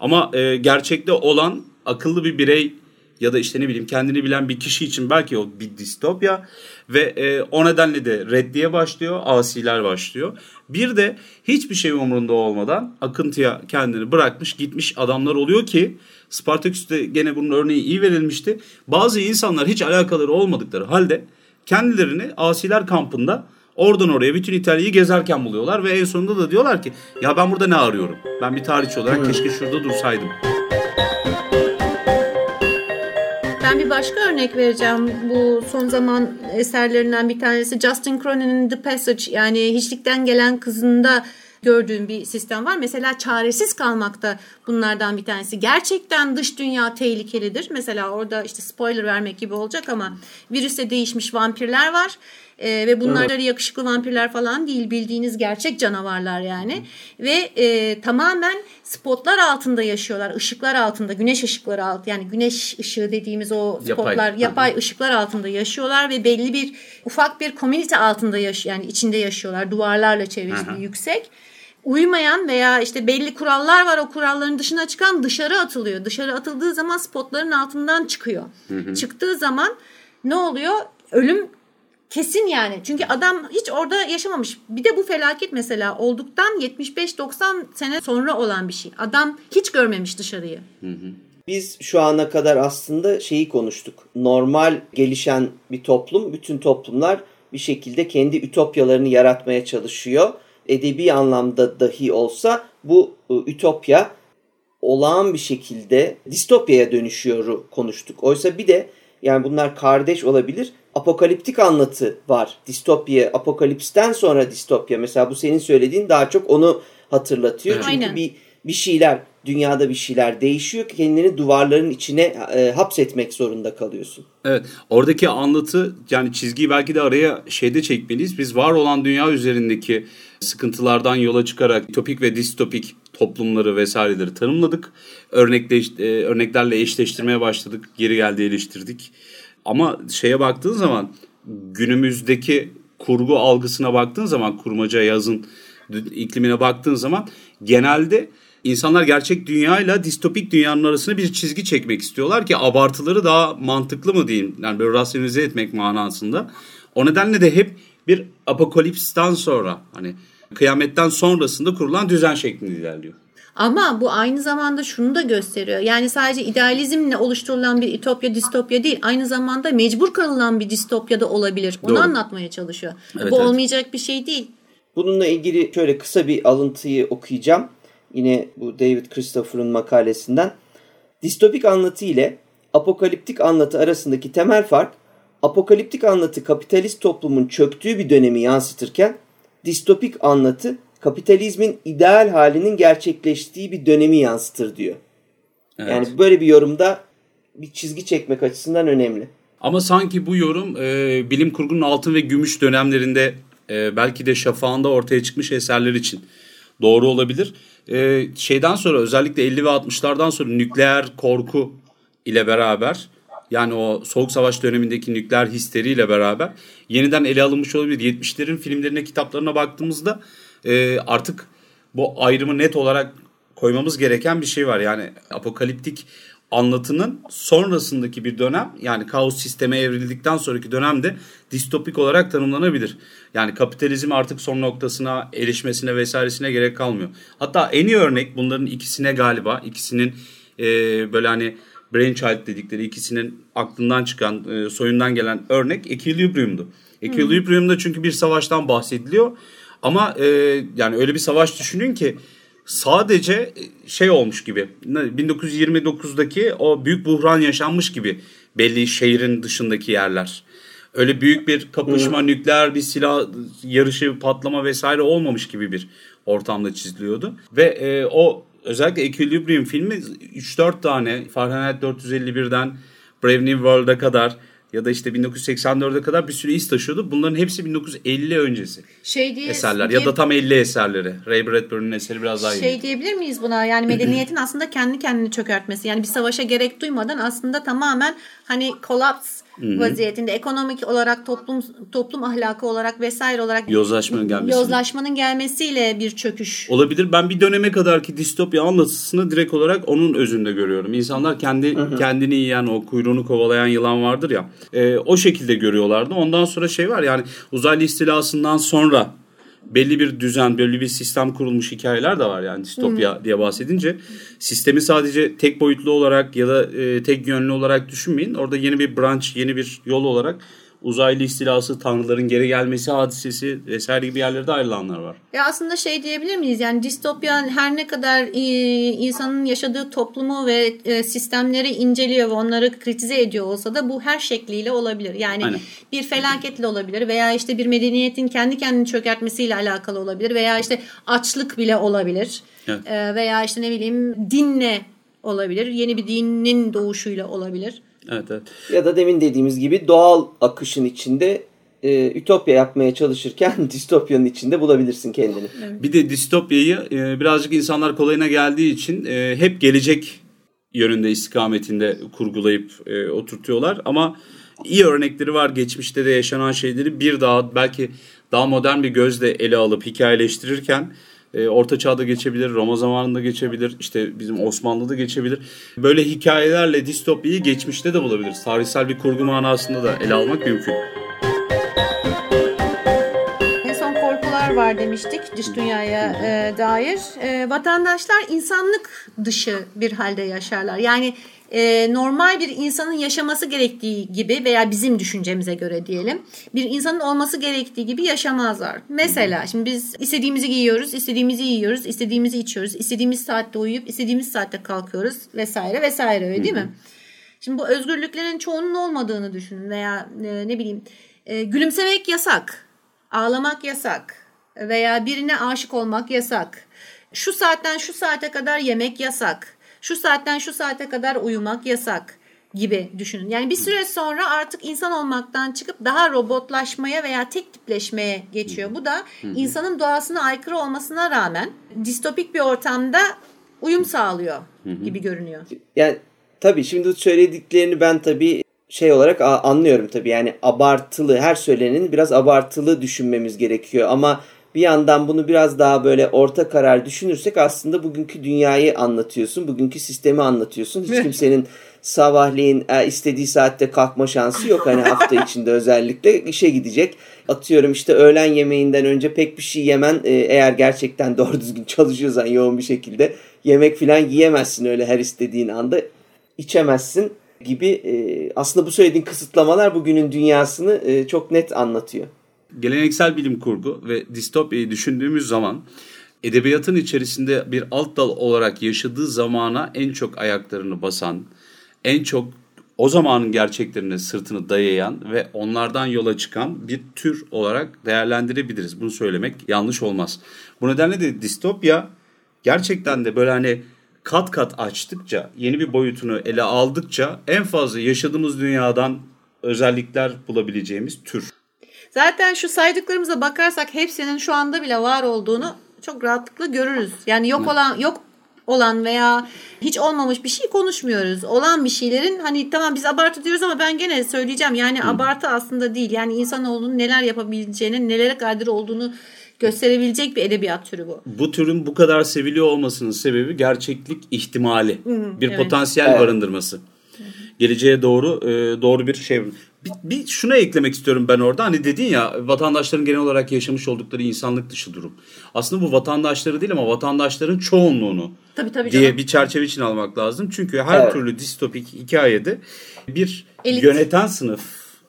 Ama e, gerçekte olan akıllı bir birey ya da işte ne bileyim kendini bilen bir kişi için belki o bir distopya ve e, o nedenle de reddiye başlıyor, asiler başlıyor. Bir de hiçbir şey umurunda olmadan akıntıya kendini bırakmış gitmiş adamlar oluyor ki Spartaküs'te gene bunun örneği iyi verilmişti. Bazı insanlar hiç alakaları olmadıkları halde kendilerini asiler kampında oradan oraya bütün İtalya'yı gezerken buluyorlar ve en sonunda da diyorlar ki ya ben burada ne arıyorum? Ben bir tarihçi olarak keşke şurada dursaydım. Ben bir başka örnek vereceğim. Bu son zaman eserlerinden bir tanesi Justin Cronin'in The Passage yani hiçlikten gelen kızında gördüğüm bir sistem var. Mesela çaresiz kalmakta bunlardan bir tanesi. Gerçekten dış dünya tehlikelidir. Mesela orada işte spoiler vermek gibi olacak ama virüse değişmiş vampirler var. Ee, ve bunlar evet. yakışıklı vampirler falan değil bildiğiniz gerçek canavarlar yani. Ve e, tamamen spotlar altında yaşıyorlar. ışıklar altında, güneş ışıkları alt yani güneş ışığı dediğimiz o spotlar, yapay, yapay ışıklar altında yaşıyorlar ve belli bir ufak bir komünite altında yaş yani içinde yaşıyorlar. Duvarlarla çevrili yüksek uymayan veya işte belli kurallar var o kuralların dışına çıkan dışarı atılıyor. Dışarı atıldığı zaman spotların altından çıkıyor. Hı hı. Çıktığı zaman ne oluyor? Ölüm kesin yani. Çünkü adam hiç orada yaşamamış. Bir de bu felaket mesela olduktan 75-90 sene sonra olan bir şey. Adam hiç görmemiş dışarıyı. Hı hı. Biz şu ana kadar aslında şeyi konuştuk. Normal gelişen bir toplum, bütün toplumlar bir şekilde kendi ütopyalarını yaratmaya çalışıyor. Edebi anlamda dahi olsa bu e, ütopya olağan bir şekilde distopyaya dönüşüyor konuştuk. Oysa bir de yani bunlar kardeş olabilir. Apokaliptik anlatı var. Distopya, apokalipsten sonra distopya. Mesela bu senin söylediğin daha çok onu hatırlatıyor. Çünkü Aynen. bir bir şeyler dünyada bir şeyler değişiyor. Kendini duvarların içine e, hapsetmek zorunda kalıyorsun. Evet. Oradaki anlatı yani çizgiyi belki de araya şeyde çekmeliyiz. Biz var olan dünya üzerindeki sıkıntılardan yola çıkarak topik ve distopik toplumları vesaireleri tanımladık. Örnekle, e, örneklerle eşleştirmeye başladık. Geri geldi eleştirdik. Ama şeye baktığın zaman günümüzdeki kurgu algısına baktığın zaman kurmaca yazın iklimine baktığın zaman genelde insanlar gerçek dünyayla distopik dünyanın arasında bir çizgi çekmek istiyorlar ki abartıları daha mantıklı mı diyeyim yani böyle rasyonize etmek manasında. O nedenle de hep bir apokalipsten sonra hani kıyametten sonrasında kurulan düzen şeklinde ilerliyor. Ama bu aynı zamanda şunu da gösteriyor. Yani sadece idealizmle oluşturulan bir ütopya, distopya değil. Aynı zamanda mecbur kalınan bir distopya da olabilir. Onu Doğru. anlatmaya çalışıyor. Evet, bu evet. olmayacak bir şey değil. Bununla ilgili şöyle kısa bir alıntıyı okuyacağım. Yine bu David Christopher'ın makalesinden. Distopik anlatı ile apokaliptik anlatı arasındaki temel fark apokaliptik anlatı kapitalist toplumun çöktüğü bir dönemi yansıtırken distopik anlatı kapitalizmin ideal halinin gerçekleştiği bir dönemi yansıtır diyor. Evet. Yani böyle bir yorumda bir çizgi çekmek açısından önemli. Ama sanki bu yorum e, bilim kurgunun altın ve gümüş dönemlerinde e, belki de şafağında ortaya çıkmış eserler için doğru olabilir. E, şeyden sonra özellikle 50 ve 60'lardan sonra nükleer korku ile beraber yani o soğuk savaş dönemindeki nükleer histeriyle beraber yeniden ele alınmış olabilir. 70'lerin filmlerine, kitaplarına baktığımızda e, artık bu ayrımı net olarak koymamız gereken bir şey var. Yani apokaliptik anlatının sonrasındaki bir dönem yani kaos sisteme evrildikten sonraki dönemde distopik olarak tanımlanabilir. Yani kapitalizm artık son noktasına erişmesine vesairesine gerek kalmıyor. Hatta en iyi örnek bunların ikisine galiba ikisinin e, böyle hani brainchild dedikleri ikisinin aklından çıkan e, soyundan gelen örnek Equilibrium'du. Equilibrium'da çünkü bir savaştan bahsediliyor ama e, yani öyle bir savaş düşünün ki sadece şey olmuş gibi 1929'daki o büyük buhran yaşanmış gibi belli şehrin dışındaki yerler. Öyle büyük bir kapışma, hmm. nükleer bir silah yarışı, patlama vesaire olmamış gibi bir ortamda çiziliyordu. Ve e, o özellikle Equilibrium filmi 3-4 tane Fahrenheit 451'den Brave New World'a kadar ya da işte 1984'e kadar bir sürü iz taşıyordu. Bunların hepsi 1950 öncesi şey diye, eserler diye, ya da tam 50 eserleri. Ray Bradbury'nin eseri biraz daha iyi. Şey diyebilir miyiz buna? Yani medeniyetin aslında kendi kendini çökertmesi. Yani bir savaşa gerek duymadan aslında tamamen hani kollaps Hı-hı. vaziyetinde ekonomik olarak toplum toplum ahlakı olarak vesaire olarak yozlaşmanın gelmesi. Yozlaşmanın gelmesiyle bir çöküş. Olabilir. Ben bir döneme kadar ki distopya anlatısını direkt olarak onun özünde görüyorum. İnsanlar kendi Hı-hı. kendini yiyen o kuyruğunu kovalayan yılan vardır ya. E, o şekilde görüyorlardı. Ondan sonra şey var yani uzaylı istilasından sonra belli bir düzen, belli bir sistem kurulmuş hikayeler de var yani distopya Hı-hı. diye bahsedince. Sistemi sadece tek boyutlu olarak ya da e, tek yönlü olarak düşünmeyin. Orada yeni bir branch, yeni bir yol olarak uzaylı istilası, tanrıların geri gelmesi hadisesi vesaire gibi yerlerde ayrılanlar var. Ya aslında şey diyebilir miyiz? Yani distopya her ne kadar e, insanın yaşadığı toplumu ve e, sistemleri inceliyor ve onları kritize ediyor olsa da bu her şekliyle olabilir. Yani Aynen. bir felaketle olabilir veya işte bir medeniyetin kendi kendini çökertmesiyle alakalı olabilir veya işte açlık bile olabilir. Evet. E, veya işte ne bileyim dinle olabilir. Yeni bir dinin doğuşuyla olabilir. Evet, evet. Ya da demin dediğimiz gibi doğal akışın içinde e, ütopya yapmaya çalışırken distopyanın içinde bulabilirsin kendini. Evet. Bir de distopyayı e, birazcık insanlar kolayına geldiği için e, hep gelecek yönünde istikametinde kurgulayıp e, oturtuyorlar ama iyi örnekleri var geçmişte de yaşanan şeyleri bir daha belki daha modern bir gözle ele alıp hikayeleştirirken e, Orta Çağ'da geçebilir, Roma zamanında geçebilir, işte bizim Osmanlı'da geçebilir. Böyle hikayelerle distopyayı geçmişte de bulabiliriz. Tarihsel bir kurgu manasında da ele almak mümkün. Var demiştik dış dünyaya e, dair. E, vatandaşlar insanlık dışı bir halde yaşarlar. Yani e, normal bir insanın yaşaması gerektiği gibi veya bizim düşüncemize göre diyelim bir insanın olması gerektiği gibi yaşamazlar. Mesela şimdi biz istediğimizi giyiyoruz, istediğimizi yiyoruz, istediğimizi içiyoruz, istediğimiz saatte uyuyup istediğimiz saatte kalkıyoruz vesaire vesaire öyle değil mi? Şimdi bu özgürlüklerin çoğunun olmadığını düşünün veya e, ne bileyim e, gülümsemek yasak, ağlamak yasak veya birine aşık olmak yasak. Şu saatten şu saate kadar yemek yasak şu saatten şu saate kadar uyumak yasak gibi düşünün. Yani bir süre sonra artık insan olmaktan çıkıp daha robotlaşmaya veya tek tipleşmeye geçiyor. Bu da insanın doğasına aykırı olmasına rağmen distopik bir ortamda uyum sağlıyor gibi görünüyor. Yani tabii şimdi söylediklerini ben tabii şey olarak anlıyorum tabii. Yani abartılı her söylenenin biraz abartılı düşünmemiz gerekiyor ama bir yandan bunu biraz daha böyle orta karar düşünürsek aslında bugünkü dünyayı anlatıyorsun. Bugünkü sistemi anlatıyorsun. Hiç kimsenin sabahleyin e, istediği saatte kalkma şansı yok. Hani hafta içinde özellikle işe gidecek. Atıyorum işte öğlen yemeğinden önce pek bir şey yemen e, eğer gerçekten doğru düzgün çalışıyorsan yoğun bir şekilde yemek falan yiyemezsin öyle her istediğin anda içemezsin gibi e, aslında bu söylediğin kısıtlamalar bugünün dünyasını çok net anlatıyor geleneksel bilim kurgu ve distopyayı düşündüğümüz zaman edebiyatın içerisinde bir alt dal olarak yaşadığı zamana en çok ayaklarını basan, en çok o zamanın gerçeklerine sırtını dayayan ve onlardan yola çıkan bir tür olarak değerlendirebiliriz. Bunu söylemek yanlış olmaz. Bu nedenle de distopya gerçekten de böyle hani kat kat açtıkça, yeni bir boyutunu ele aldıkça en fazla yaşadığımız dünyadan özellikler bulabileceğimiz tür. Zaten şu saydıklarımıza bakarsak hepsinin şu anda bile var olduğunu çok rahatlıkla görürüz. Yani yok olan yok olan veya hiç olmamış bir şey konuşmuyoruz. Olan bir şeylerin hani tamam biz abartı diyoruz ama ben gene söyleyeceğim. Yani Hı. abartı aslında değil. Yani insanoğlunun neler yapabileceğini, nelere kadir olduğunu gösterebilecek bir edebiyat türü bu. Bu türün bu kadar seviliyor olmasının sebebi gerçeklik ihtimali. Hı, bir evet. potansiyel evet. barındırması. Geleceğe doğru e, doğru bir şey. Bir, bir şuna eklemek istiyorum ben orada. Hani dedin ya vatandaşların genel olarak yaşamış oldukları insanlık dışı durum. Aslında bu vatandaşları değil ama vatandaşların çoğunluğunu tabii, tabii diye canım. bir çerçeve için almak lazım. Çünkü her evet. türlü distopik hikayede bir Elit. yöneten sınıf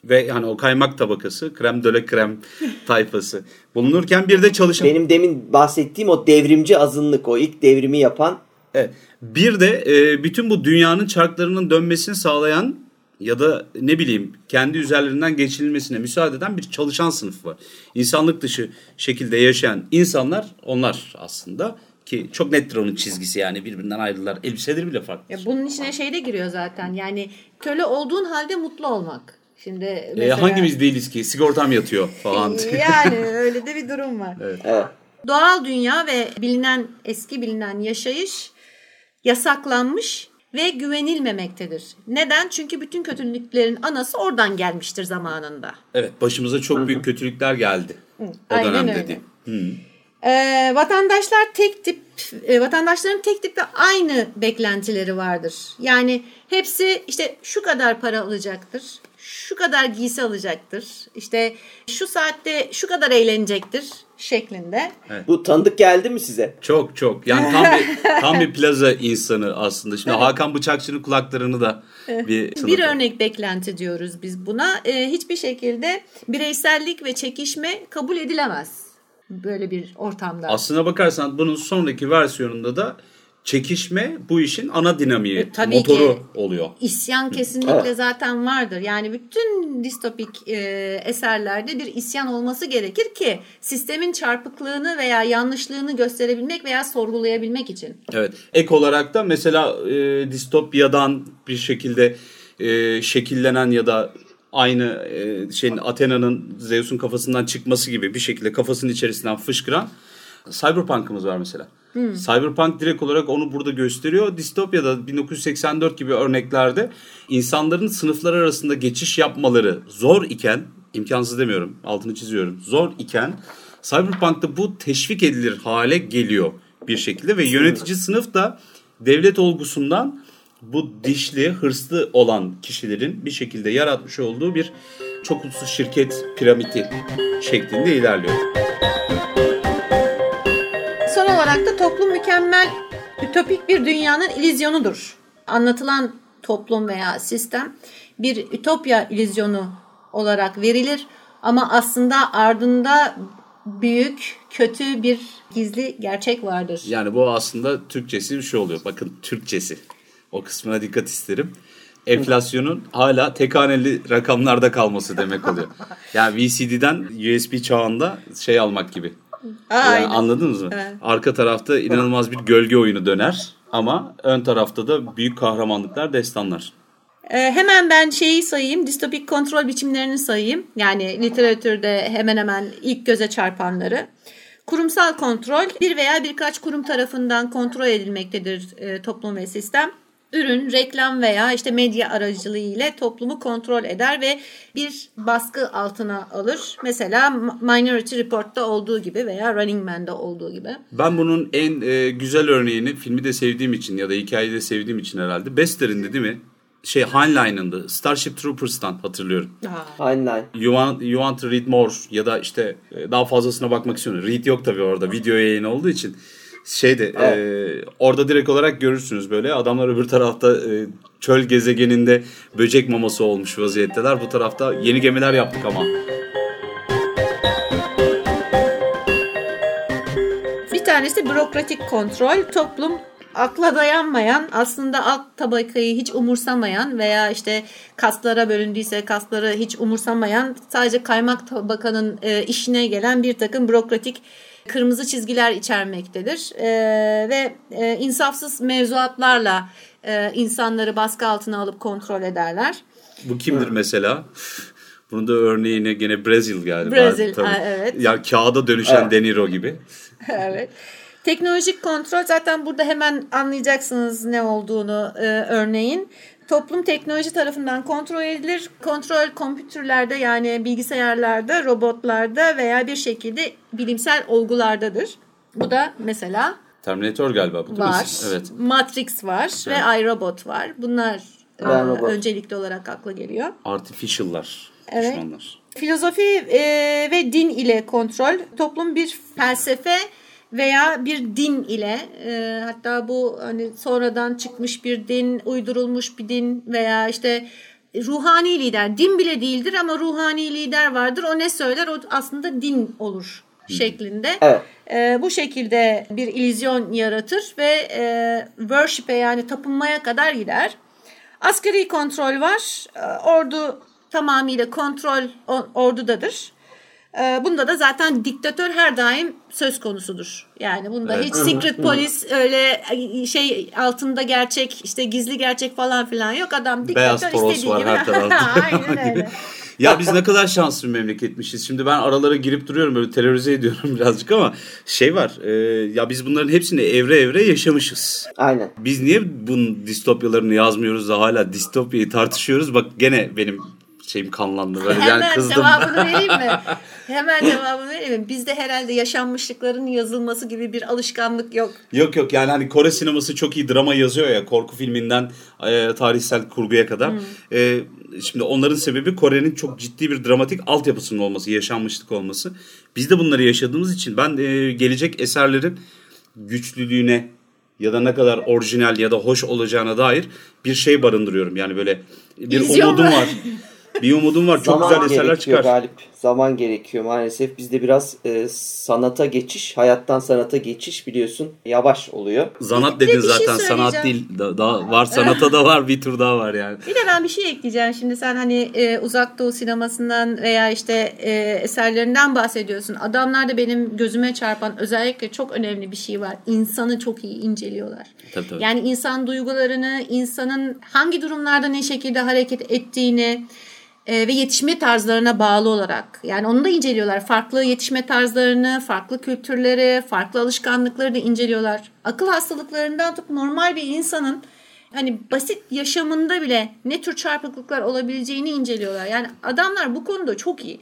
ve yani o kaymak tabakası, krem döle krem tayfası bulunurken bir de çalışan... Benim demin bahsettiğim o devrimci azınlık, o ilk devrimi yapan... Evet. Bir de e, bütün bu dünyanın çarklarının dönmesini sağlayan ya da ne bileyim kendi üzerlerinden geçirilmesine müsaade eden bir çalışan sınıf var. İnsanlık dışı şekilde yaşayan insanlar onlar aslında ki çok nettir onun çizgisi yani birbirinden ayrılar. Elbiseleri bile farklı. Ya bunun içine şey de giriyor zaten yani köle olduğun halde mutlu olmak. Şimdi ee, mesela... e, hangimiz değiliz ki sigortam yatıyor falan. yani öyle de bir durum var. Evet. evet. Doğal dünya ve bilinen eski bilinen yaşayış yasaklanmış ve güvenilmemektedir. Neden? Çünkü bütün kötülüklerin anası oradan gelmiştir zamanında. Evet başımıza çok büyük kötülükler geldi. Hı, o Aynen dönemde öyle. Ee, vatandaşlar tek tip, e, vatandaşların tek tipte aynı beklentileri vardır. Yani hepsi işte şu kadar para alacaktır, şu kadar giysi alacaktır, işte şu saatte şu kadar eğlenecektir şeklinde. Evet. Bu tanıdık geldi mi size? Çok çok. Yani tam bir tam bir plaza insanı aslında. Şimdi evet. Hakan Bıçakçı'nın kulaklarını da bir sınıf. Bir örnek beklenti diyoruz biz buna. Ee, hiçbir şekilde bireysellik ve çekişme kabul edilemez böyle bir ortamda. Aslına bakarsan bunun sonraki versiyonunda da çekişme bu işin ana dinamiği, e, tabii motoru ki, oluyor. İsyan kesinlikle zaten vardır. Yani bütün distopik e, eserlerde bir isyan olması gerekir ki sistemin çarpıklığını veya yanlışlığını gösterebilmek veya sorgulayabilmek için. Evet. Ek olarak da mesela e, distopyadan bir şekilde e, şekillenen ya da aynı e, şeyin Athena'nın Zeus'un kafasından çıkması gibi bir şekilde kafasının içerisinden fışkıran Cyberpunk'ımız var mesela. Hmm. Cyberpunk direkt olarak onu burada gösteriyor. Distopya'da 1984 gibi örneklerde insanların sınıflar arasında geçiş yapmaları zor iken, imkansız demiyorum, altını çiziyorum, zor iken Cyberpunk'ta bu teşvik edilir hale geliyor bir şekilde ve yönetici sınıf da devlet olgusundan bu dişli, hırslı olan kişilerin bir şekilde yaratmış olduğu bir çok uluslu şirket piramidi şeklinde ilerliyor. Olarak da toplum mükemmel ütopik bir dünyanın ilizyonudur. Anlatılan toplum veya sistem bir ütopya ilizyonu olarak verilir ama aslında ardında büyük, kötü bir gizli gerçek vardır. Yani bu aslında Türkçesi bir şey oluyor. Bakın Türkçesi. O kısmına dikkat isterim. Enflasyonun hala tek rakamlarda kalması demek oluyor. Yani VCD'den USB çağında şey almak gibi. Yani anladınız mı? Evet. Arka tarafta inanılmaz bir gölge oyunu döner ama ön tarafta da büyük kahramanlıklar, destanlar. Ee, hemen ben şeyi sayayım, distopik kontrol biçimlerini sayayım. Yani literatürde hemen hemen ilk göze çarpanları. Kurumsal kontrol bir veya birkaç kurum tarafından kontrol edilmektedir e, toplum ve sistem. Ürün, reklam veya işte medya aracılığı ile toplumu kontrol eder ve bir baskı altına alır. Mesela Minority Report'ta olduğu gibi veya Running Man'de olduğu gibi. Ben bunun en e, güzel örneğini filmi de sevdiğim için ya da hikayeyi de sevdiğim için herhalde Bester'indi değil mi? şey Heinlein'ındı. Starship Troopers'tan hatırlıyorum. Heinlein. You want, you want to read more ya da işte e, daha fazlasına bakmak istiyorum. Read yok tabii orada video yayını olduğu için. Şeyde evet. e, orada direkt olarak görürsünüz böyle adamlar öbür tarafta e, çöl gezegeninde böcek maması olmuş vaziyetteler. Bu tarafta yeni gemiler yaptık ama. Bir tanesi bürokratik kontrol. Toplum akla dayanmayan aslında alt tabakayı hiç umursamayan veya işte kaslara bölündüyse kasları hiç umursamayan sadece kaymak tabakanın e, işine gelen bir takım bürokratik kırmızı çizgiler içermektedir e, ve e, insafsız mevzuatlarla e, insanları baskı altına alıp kontrol ederler. Bu kimdir mesela? Bunun da örneğine gene Brezil geldi. Brezil, evet. Ya kağıda dönüşen evet. Deniro gibi. evet. Teknolojik kontrol zaten burada hemen anlayacaksınız ne olduğunu e, örneğin. Toplum teknoloji tarafından kontrol edilir. Kontrol kompütürlerde yani bilgisayarlarda, robotlarda veya bir şekilde bilimsel olgulardadır. Bu da mesela Terminator galiba bu var. Evet. Matrix var evet. ve iRobot var. Bunlar e, öncelikli olarak akla geliyor. Artificial'lar, evet. düşmanlar. Filozofi e, ve din ile kontrol. Toplum bir felsefe veya bir din ile e, hatta bu hani sonradan çıkmış bir din, uydurulmuş bir din veya işte ruhani lider, din bile değildir ama ruhani lider vardır. O ne söyler o aslında din olur şeklinde. Evet. E, bu şekilde bir illüzyon yaratır ve e, worship'e yani tapınmaya kadar gider. Askeri kontrol var. E, ordu tamamıyla kontrol ordudadır. Ee, bunda da zaten diktatör her daim söz konusudur. Yani bunda evet. hiç secret polis öyle şey altında gerçek işte gizli gerçek falan filan yok. Adam diktatör Beyaz istediği var gibi. her tarafta. Aynen öyle. ya biz ne kadar şanslı bir memleketmişiz. Şimdi ben aralara girip duruyorum böyle terörize ediyorum birazcık ama şey var. E, ya biz bunların hepsini evre evre yaşamışız. Aynen. Biz niye bunun distopyalarını yazmıyoruz da hala distopyayı tartışıyoruz? Bak gene benim şeyim kanlandı. Böyle Hemen yani kızdım. cevabını vereyim mi? Hemen cevabını vereyim? Bizde herhalde yaşanmışlıkların yazılması gibi bir alışkanlık yok. Yok yok yani hani Kore sineması çok iyi drama yazıyor ya korku filminden e, tarihsel kurguya kadar. Hmm. E, şimdi onların sebebi Kore'nin çok ciddi bir dramatik altyapısının olması, yaşanmışlık olması. Biz de bunları yaşadığımız için ben e, gelecek eserlerin güçlülüğüne ya da ne kadar orijinal ya da hoş olacağına dair bir şey barındırıyorum. Yani böyle bir İzyon umudum var. Bir umudum var. Çok güzel eserler çıkar. Galip. Zaman gerekiyor maalesef. Bizde biraz e, sanata geçiş, hayattan sanata geçiş biliyorsun yavaş oluyor. Zanat dedin bir şey zaten şey sanat değil. Da, daha var sanata da var bir tur daha var yani. Bir de ben bir şey ekleyeceğim. Şimdi sen hani e, uzak doğu sinemasından veya işte e, eserlerinden bahsediyorsun. Adamlarda benim gözüme çarpan özellikle çok önemli bir şey var. İnsanı çok iyi inceliyorlar. Tabii, tabii. Yani insan duygularını, insanın hangi durumlarda ne şekilde hareket ettiğini, e, ve yetişme tarzlarına bağlı olarak yani onu da inceliyorlar. Farklı yetişme tarzlarını, farklı kültürleri, farklı alışkanlıkları da inceliyorlar. Akıl hastalıklarından tut normal bir insanın hani basit yaşamında bile ne tür çarpıklıklar olabileceğini inceliyorlar. Yani adamlar bu konuda çok iyi.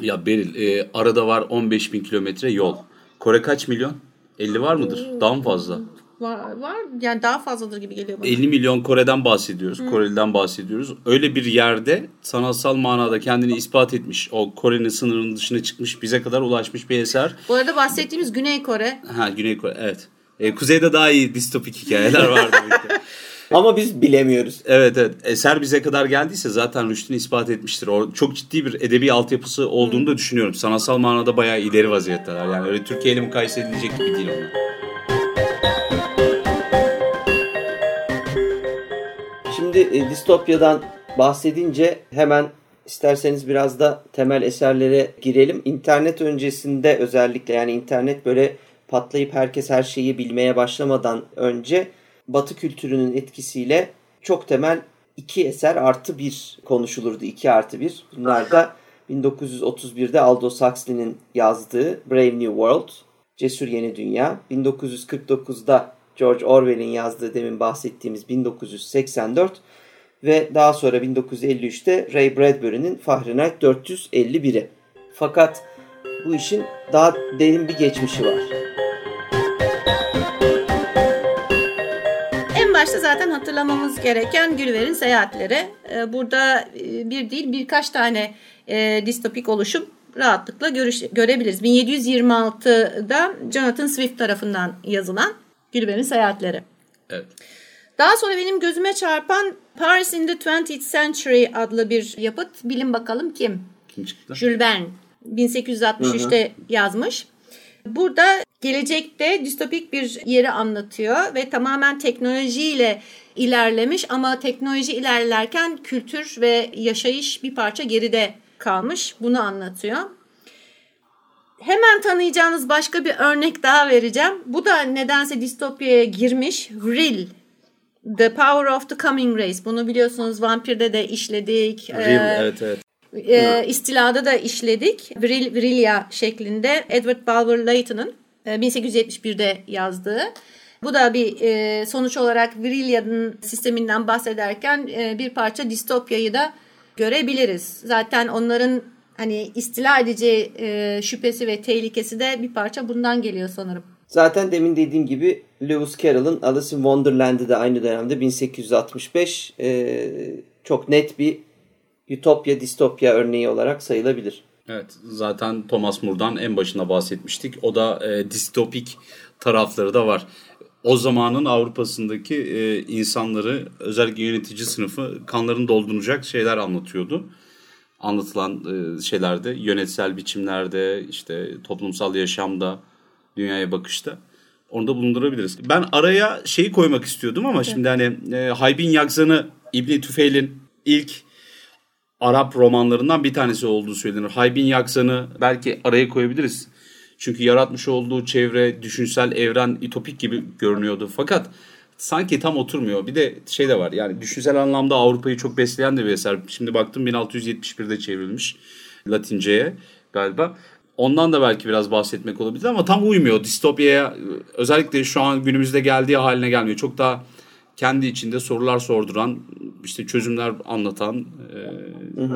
Ya Beril e, arada var 15 bin kilometre yol. Kore kaç milyon? 50 var mıdır? Daha mı fazla? Var, var. Yani daha fazladır gibi geliyor bana. 50 milyon Kore'den bahsediyoruz. Hı. Koreli'den bahsediyoruz. Öyle bir yerde sanatsal manada kendini ispat etmiş. O Kore'nin sınırının dışına çıkmış, bize kadar ulaşmış bir eser. Bu arada bahsettiğimiz Güney Kore. Ha Güney Kore evet. E, kuzeyde daha iyi distopik hikayeler var demek Ama biz bilemiyoruz. Evet evet. Eser bize kadar geldiyse zaten rüştünü ispat etmiştir. O çok ciddi bir edebi altyapısı olduğunu da düşünüyorum. Sanatsal manada bayağı ileri vaziyetteler. Yani öyle Türkiye ile mukayese edilecek gibi değil onlar. Şimdi e, distopyadan bahsedince hemen isterseniz biraz da temel eserlere girelim. İnternet öncesinde özellikle yani internet böyle patlayıp herkes her şeyi bilmeye başlamadan önce Batı kültürünün etkisiyle çok temel iki eser artı bir konuşulurdu. iki artı bir. Bunlar da 1931'de Aldous Huxley'nin yazdığı Brave New World, Cesur Yeni Dünya. 1949'da George Orwell'in yazdığı demin bahsettiğimiz 1984 ve daha sonra 1953'te Ray Bradbury'nin Fahrenheit 451'i. Fakat bu işin daha derin bir geçmişi var. başta zaten hatırlamamız gereken Gülver'in seyahatleri. Ee, burada e, bir değil birkaç tane e, distopik oluşum rahatlıkla görüş, görebiliriz. 1726'da Jonathan Swift tarafından yazılan Gülver'in seyahatleri. Evet. Daha sonra benim gözüme çarpan Paris in the 20th Century adlı bir yapıt. Bilin bakalım kim? Kim çıktı? Jules Verne. 1863'te hı hı. yazmış. Burada gelecekte distopik bir yeri anlatıyor ve tamamen teknolojiyle ilerlemiş ama teknoloji ilerlerken kültür ve yaşayış bir parça geride kalmış. Bunu anlatıyor. Hemen tanıyacağınız başka bir örnek daha vereceğim. Bu da nedense distopyaya girmiş. Vril. The Power of the Coming Race. Bunu biliyorsunuz Vampir'de de işledik. Vril, ee, evet evet e, istilada da işledik. Vril, Vrilya şeklinde Edward Bulwer Layton'ın e, 1871'de yazdığı. Bu da bir e, sonuç olarak Vrilya'nın sisteminden bahsederken e, bir parça distopyayı da görebiliriz. Zaten onların hani istila edeceği e, şüphesi ve tehlikesi de bir parça bundan geliyor sanırım. Zaten demin dediğim gibi Lewis Carroll'ın Alice in Wonderland'ı da aynı dönemde 1865 e, çok net bir ütopya distopya örneği olarak sayılabilir. Evet zaten Thomas More'dan en başında bahsetmiştik. O da e, distopik tarafları da var. O zamanın Avrupa'sındaki e, insanları özellikle yönetici sınıfı kanlarını dolduracak şeyler anlatıyordu. Anlatılan e, şeylerde yönetsel biçimlerde işte toplumsal yaşamda dünyaya bakışta onu da bulundurabiliriz. Ben araya şeyi koymak istiyordum ama evet. şimdi hani e, Haybin Yakzan'ı İbni Tüfeil'in ilk Arap romanlarından bir tanesi olduğu söylenir. Haybin Yaksan'ı belki araya koyabiliriz. Çünkü yaratmış olduğu çevre, düşünsel evren itopik gibi görünüyordu. Fakat sanki tam oturmuyor. Bir de şey de var yani düşünsel anlamda Avrupa'yı çok besleyen de bir eser. Şimdi baktım 1671'de çevrilmiş Latince'ye galiba. Ondan da belki biraz bahsetmek olabilir ama tam uymuyor. Distopya'ya özellikle şu an günümüzde geldiği haline gelmiyor. Çok daha kendi içinde sorular sorduran, işte çözümler anlatan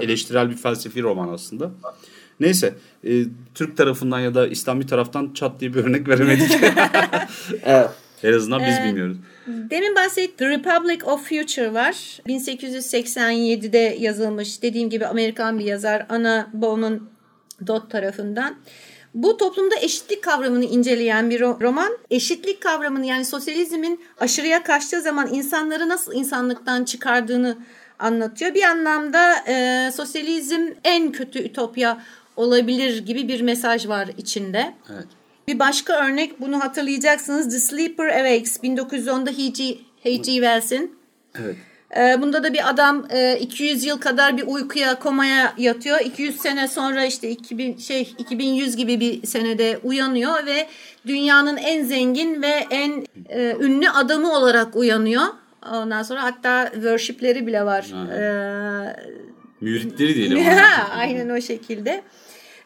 e, eleştirel bir felsefi roman aslında. Neyse, e, Türk tarafından ya da İslami taraftan çat diye bir örnek veremedik. evet. En azından biz ee, bilmiyoruz. Demin bahsettik The Republic of Future var. 1887'de yazılmış dediğim gibi Amerikan bir yazar Anna Bowman Dodd tarafından. Bu toplumda eşitlik kavramını inceleyen bir roman. Eşitlik kavramını yani sosyalizmin aşırıya kaçtığı zaman insanları nasıl insanlıktan çıkardığını anlatıyor. Bir anlamda e, sosyalizm en kötü ütopya olabilir gibi bir mesaj var içinde. Evet. Bir başka örnek bunu hatırlayacaksınız. The Sleeper Awakes 1910'da H.G. H.G. Wells'in. Evet. Ee, bunda da bir adam 200 e, yıl kadar bir uykuya komaya yatıyor. 200 sene sonra işte 2000 şey 2100 gibi bir senede uyanıyor ve dünyanın en zengin ve en e, ünlü adamı olarak uyanıyor. Ondan sonra hatta worshipleri bile var. Ee, Müritleri diyelim. Aynen o şekilde.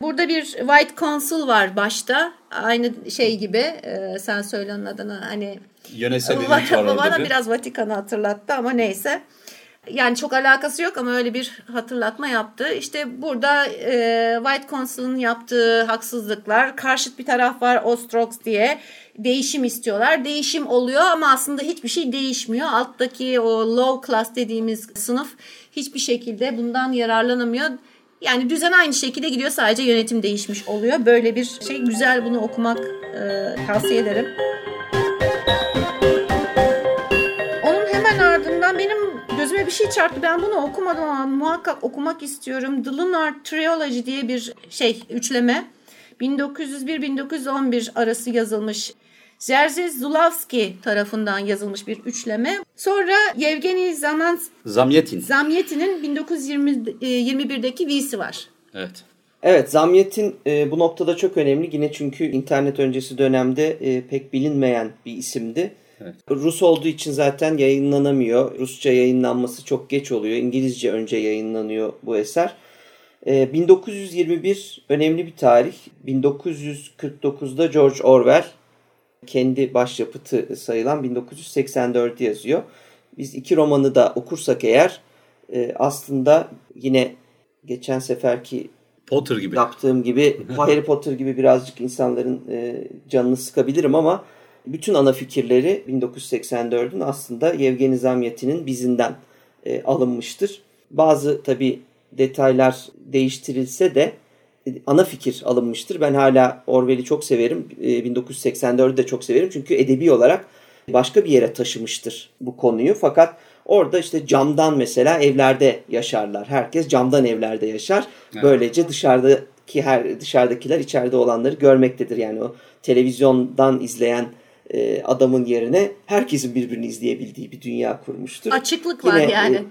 Burada bir White Council var başta. Aynı şey gibi. E, sen söylenin adını hani Yönetsel elit var Bana biraz Vatikan'ı hatırlattı ama neyse. Yani çok alakası yok ama öyle bir hatırlatma yaptı. İşte burada e, White Council'ın yaptığı haksızlıklar, karşıt bir taraf var Ostrox diye değişim istiyorlar. Değişim oluyor ama aslında hiçbir şey değişmiyor. Alttaki o low class dediğimiz sınıf hiçbir şekilde bundan yararlanamıyor. Yani düzen aynı şekilde gidiyor sadece yönetim değişmiş oluyor. Böyle bir şey güzel bunu okumak e, tavsiye ederim. Onun hemen ardından benim gözüme bir şey çarptı. Ben bunu okumadım ama muhakkak okumak istiyorum. The Lunar Trilogy diye bir şey üçleme. 1901-1911 arası yazılmış. Jerzy Zulawski tarafından yazılmış bir üçleme. Sonra Yevgeni Zaman Zamyetin. Zamyetin'in 1921'deki V'si var. Evet. Evet Zamyet'in e, bu noktada çok önemli yine çünkü internet öncesi dönemde e, pek bilinmeyen bir isimdi. Evet. Rus olduğu için zaten yayınlanamıyor. Rusça yayınlanması çok geç oluyor. İngilizce önce yayınlanıyor bu eser. E, 1921 önemli bir tarih. 1949'da George Orwell kendi başyapıtı sayılan 1984 yazıyor. Biz iki romanı da okursak eğer e, aslında yine geçen seferki Potter gibi yaptığım gibi Harry Potter gibi birazcık insanların e, canını sıkabilirim ama bütün ana fikirleri 1984'ün aslında Yevgeni Zamyatin'in bizinden e, alınmıştır. Bazı tabi detaylar değiştirilse de ana fikir alınmıştır. Ben hala Orwell'i çok severim. 1984'ü de çok severim. Çünkü edebi olarak başka bir yere taşımıştır bu konuyu. Fakat orada işte camdan mesela evlerde yaşarlar. Herkes camdan evlerde yaşar. Evet. Böylece dışarıdaki her dışarıdakiler içeride olanları görmektedir. Yani o televizyondan izleyen e, adamın yerine herkesin birbirini izleyebildiği bir dünya kurmuştur. Açıklık var Yine, yani. E,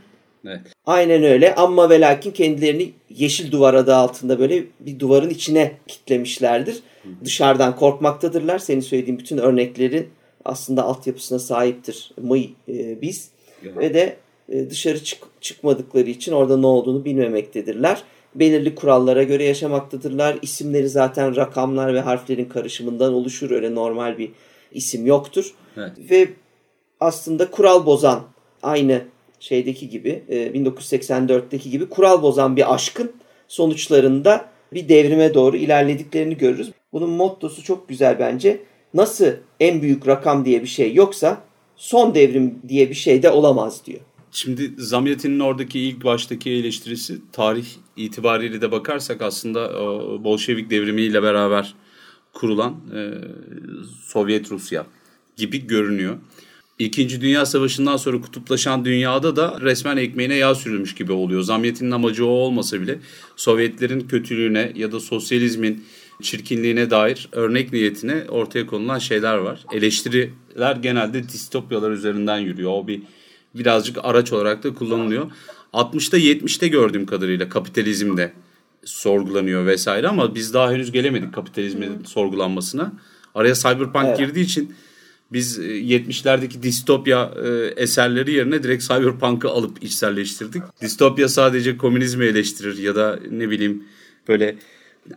Evet. Aynen öyle ama ve lakin kendilerini yeşil duvar adı altında böyle bir duvarın içine kitlemişlerdir. Hı. Dışarıdan korkmaktadırlar. Senin söylediğin bütün örneklerin aslında altyapısına sahiptir mı e, biz. Evet. Ve de e, dışarı çık çıkmadıkları için orada ne olduğunu bilmemektedirler. Belirli kurallara göre yaşamaktadırlar. İsimleri zaten rakamlar ve harflerin karışımından oluşur. Öyle normal bir isim yoktur. Evet. Ve aslında kural bozan aynı şeydeki gibi 1984'teki e, gibi kural bozan bir aşkın sonuçlarında bir devrime doğru ilerlediklerini görürüz. Bunun mottosu çok güzel bence. Nasıl en büyük rakam diye bir şey yoksa son devrim diye bir şey de olamaz diyor. Şimdi Zamyatin'in oradaki ilk baştaki eleştirisi tarih itibariyle de bakarsak aslında Bolşevik devrimiyle beraber kurulan e, Sovyet Rusya gibi görünüyor. İkinci Dünya Savaşı'ndan sonra kutuplaşan dünyada da resmen ekmeğine yağ sürülmüş gibi oluyor. Zamiyetinin amacı o olmasa bile Sovyetlerin kötülüğüne ya da sosyalizmin çirkinliğine dair örnek niyetine ortaya konulan şeyler var. Eleştiriler genelde distopyalar üzerinden yürüyor. O bir birazcık araç olarak da kullanılıyor. 60'ta 70'te gördüğüm kadarıyla kapitalizmde sorgulanıyor vesaire ama biz daha henüz gelemedik kapitalizmin sorgulanmasına. Araya cyberpunk evet. girdiği için biz 70'lerdeki e, distopya e, eserleri yerine direkt cyberpunk'ı alıp içselleştirdik. Distopya sadece komünizmi eleştirir ya da ne bileyim böyle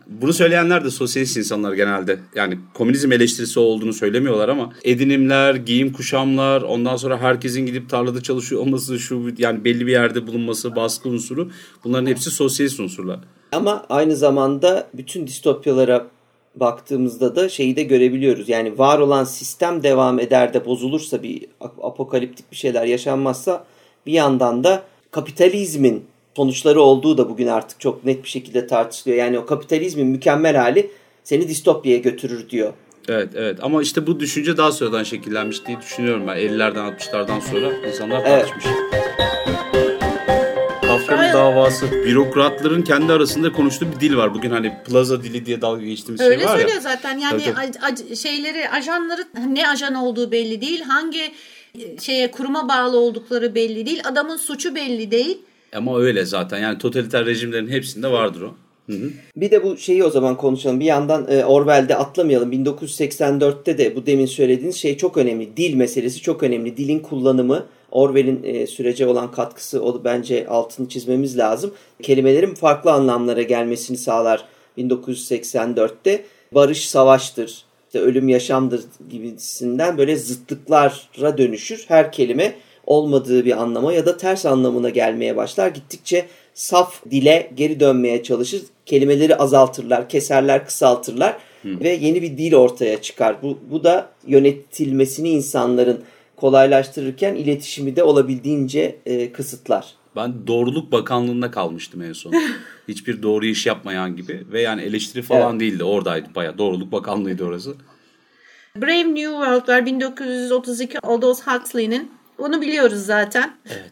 bunu söyleyenler de sosyalist insanlar genelde. Yani komünizm eleştirisi olduğunu söylemiyorlar ama edinimler, giyim kuşamlar, ondan sonra herkesin gidip tarlada çalışıyor olması, şu yani belli bir yerde bulunması, baskı unsuru bunların hepsi sosyalist unsurlar. Ama aynı zamanda bütün distopyalara baktığımızda da şeyi de görebiliyoruz. Yani var olan sistem devam eder de bozulursa bir apokaliptik bir şeyler yaşanmazsa bir yandan da kapitalizmin sonuçları olduğu da bugün artık çok net bir şekilde tartışılıyor. Yani o kapitalizmin mükemmel hali seni distopyaya götürür diyor. Evet evet ama işte bu düşünce daha sonradan şekillenmiş diye düşünüyorum ben. 50'lerden 60'lardan sonra insanlar tartışmış. Evet. Kafka'nın davası. Bürokratların kendi arasında konuştuğu bir dil var. Bugün hani plaza dili diye dalga geçtiğimiz Öyle şey var ya. Öyle söylüyor zaten. Yani tabii, tabii. şeyleri ajanları ne ajan olduğu belli değil. Hangi e, şeye kuruma bağlı oldukları belli değil. Adamın suçu belli değil. Ama öyle zaten. Yani totaliter rejimlerin hepsinde vardır o. Hı hı. Bir de bu şeyi o zaman konuşalım. Bir yandan e, Orwell'de atlamayalım. 1984'te de bu demin söylediğiniz şey çok önemli. Dil meselesi çok önemli. Dilin kullanımı Orwell'in e, sürece olan katkısı o bence altını çizmemiz lazım. Kelimelerin farklı anlamlara gelmesini sağlar 1984'te. Barış savaştır, işte ölüm yaşamdır gibisinden böyle zıtlıklara dönüşür. Her kelime olmadığı bir anlama ya da ters anlamına gelmeye başlar. Gittikçe saf dile geri dönmeye çalışır. Kelimeleri azaltırlar, keserler, kısaltırlar Hı. ve yeni bir dil ortaya çıkar. Bu, bu da yönetilmesini insanların kolaylaştırırken iletişimi de olabildiğince e, kısıtlar. Ben Doğruluk Bakanlığı'nda kalmıştım en son. Hiçbir doğru iş yapmayan gibi ve yani eleştiri falan evet. değildi oradaydı bayağı Doğruluk Bakanlığı'ydı orası. Brave New World var 1932 Aldous Huxley'nin. Onu biliyoruz zaten. Evet.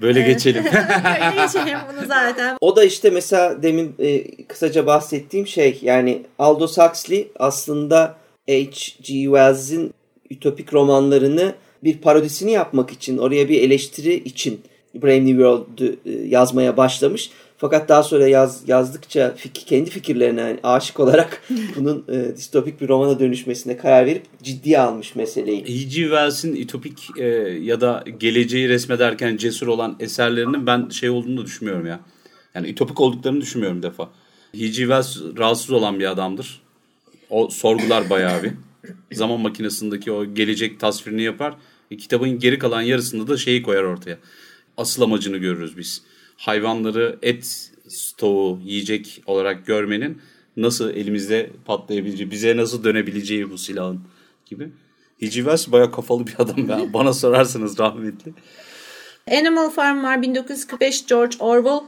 Böyle geçelim. Böyle geçelim bunu zaten. O da işte mesela demin e, kısaca bahsettiğim şey yani Aldous Huxley aslında H.G. Wells'in ütopik romanlarını bir parodisini yapmak için, oraya bir eleştiri için Brave New World'u e, yazmaya başlamış. Fakat daha sonra yaz, yazdıkça fik, kendi fikirlerine yani aşık olarak bunun e, distopik bir romana dönüşmesine karar verip ciddiye almış meseleyi. E.G. Wells'in ütopik e, ya da geleceği resmederken cesur olan eserlerinin ben şey olduğunu da düşünmüyorum ya. Yani ütopik olduklarını düşünmüyorum defa. H.G. Wells rahatsız olan bir adamdır. O sorgular bayağı bir. Zaman makinesindeki o gelecek tasvirini yapar. E, kitabın geri kalan yarısında da şeyi koyar ortaya. Asıl amacını görürüz biz hayvanları et stoğu yiyecek olarak görmenin nasıl elimizde patlayabileceği, bize nasıl dönebileceği bu silahın gibi. Wells bayağı kafalı bir adam ya. Bana sorarsanız rahmetli. Animal Farm var 1945 George Orwell.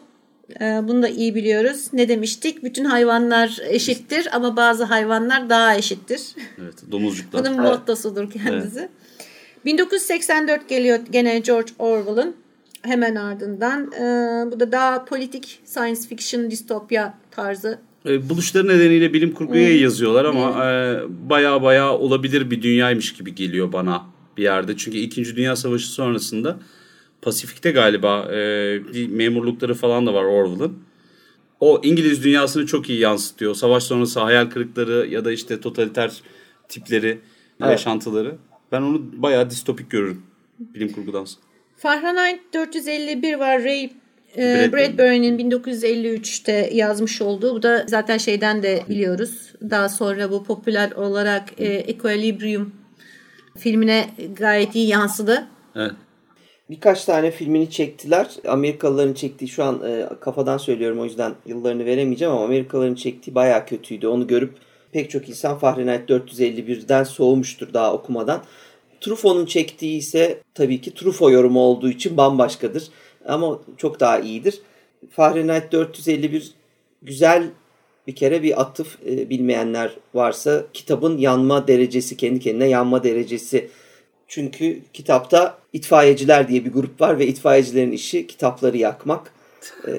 Ee, bunu da iyi biliyoruz. Ne demiştik? Bütün hayvanlar eşittir ama bazı hayvanlar daha eşittir. Evet, domuzcuklar. Bunun mottosudur kendisi. Evet. 1984 geliyor gene George Orwell'ın hemen ardından. E, bu da daha politik science fiction distopya tarzı. E, buluşları nedeniyle bilim kurguya hmm. yazıyorlar ama hmm. e, baya baya olabilir bir dünyaymış gibi geliyor bana bir yerde. Çünkü 2. Dünya Savaşı sonrasında Pasifik'te galiba e, memurlukları falan da var Orwell'ın. O İngiliz dünyasını çok iyi yansıtıyor. Savaş sonrası hayal kırıkları ya da işte totaliter tipleri, evet. yaşantıları. Ben onu bayağı distopik görürüm bilim kurgudan sonra. Fahrenheit 451 var Ray e, Bradbury'nin 1953'te yazmış olduğu. Bu da zaten şeyden de biliyoruz. Daha sonra bu popüler olarak e, Equilibrium filmine gayet iyi yansıdı. Evet. Birkaç tane filmini çektiler. Amerikalıların çektiği şu an e, kafadan söylüyorum o yüzden yıllarını veremeyeceğim ama Amerikalıların çektiği baya kötüydü. Onu görüp pek çok insan Fahrenheit 451'den soğumuştur daha okumadan. Truffaut'un çektiği ise tabii ki Truffaut yorumu olduğu için bambaşkadır. Ama çok daha iyidir. Fahrenheit 451 güzel bir kere bir atıf e, bilmeyenler varsa kitabın yanma derecesi kendi kendine yanma derecesi. Çünkü kitapta itfaiyeciler diye bir grup var ve itfaiyecilerin işi kitapları yakmak. E,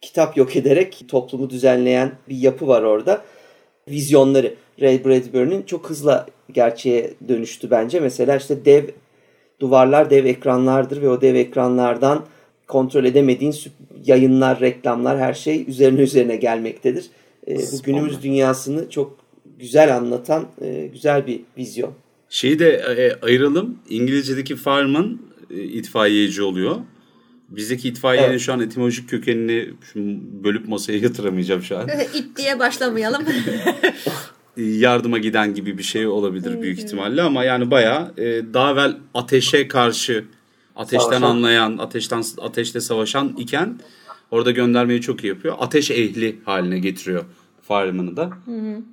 kitap yok ederek toplumu düzenleyen bir yapı var orada. Vizyonları Ray Bradbury'nin çok hızlı gerçeğe dönüştü bence. Mesela işte dev duvarlar dev ekranlardır ve o dev ekranlardan kontrol edemediğin yayınlar, reklamlar her şey üzerine üzerine gelmektedir. E, bu günümüz dünyasını çok güzel anlatan e, güzel bir vizyon. Şeyi de e, ayıralım. İngilizce'deki fireman e, itfaiyeci oluyor. Bizdeki itfaiyenin evet. şu an etimolojik kökenini bölüp masaya yatıramayacağım şu an. İt diye başlamayalım. yardıma giden gibi bir şey olabilir büyük ihtimalle ama yani bayağı e, daha evvel ateşe karşı ateşten savaşan. anlayan, ateşten ateşle savaşan iken orada göndermeyi çok iyi yapıyor. Ateş ehli haline getiriyor Fireman'ı da.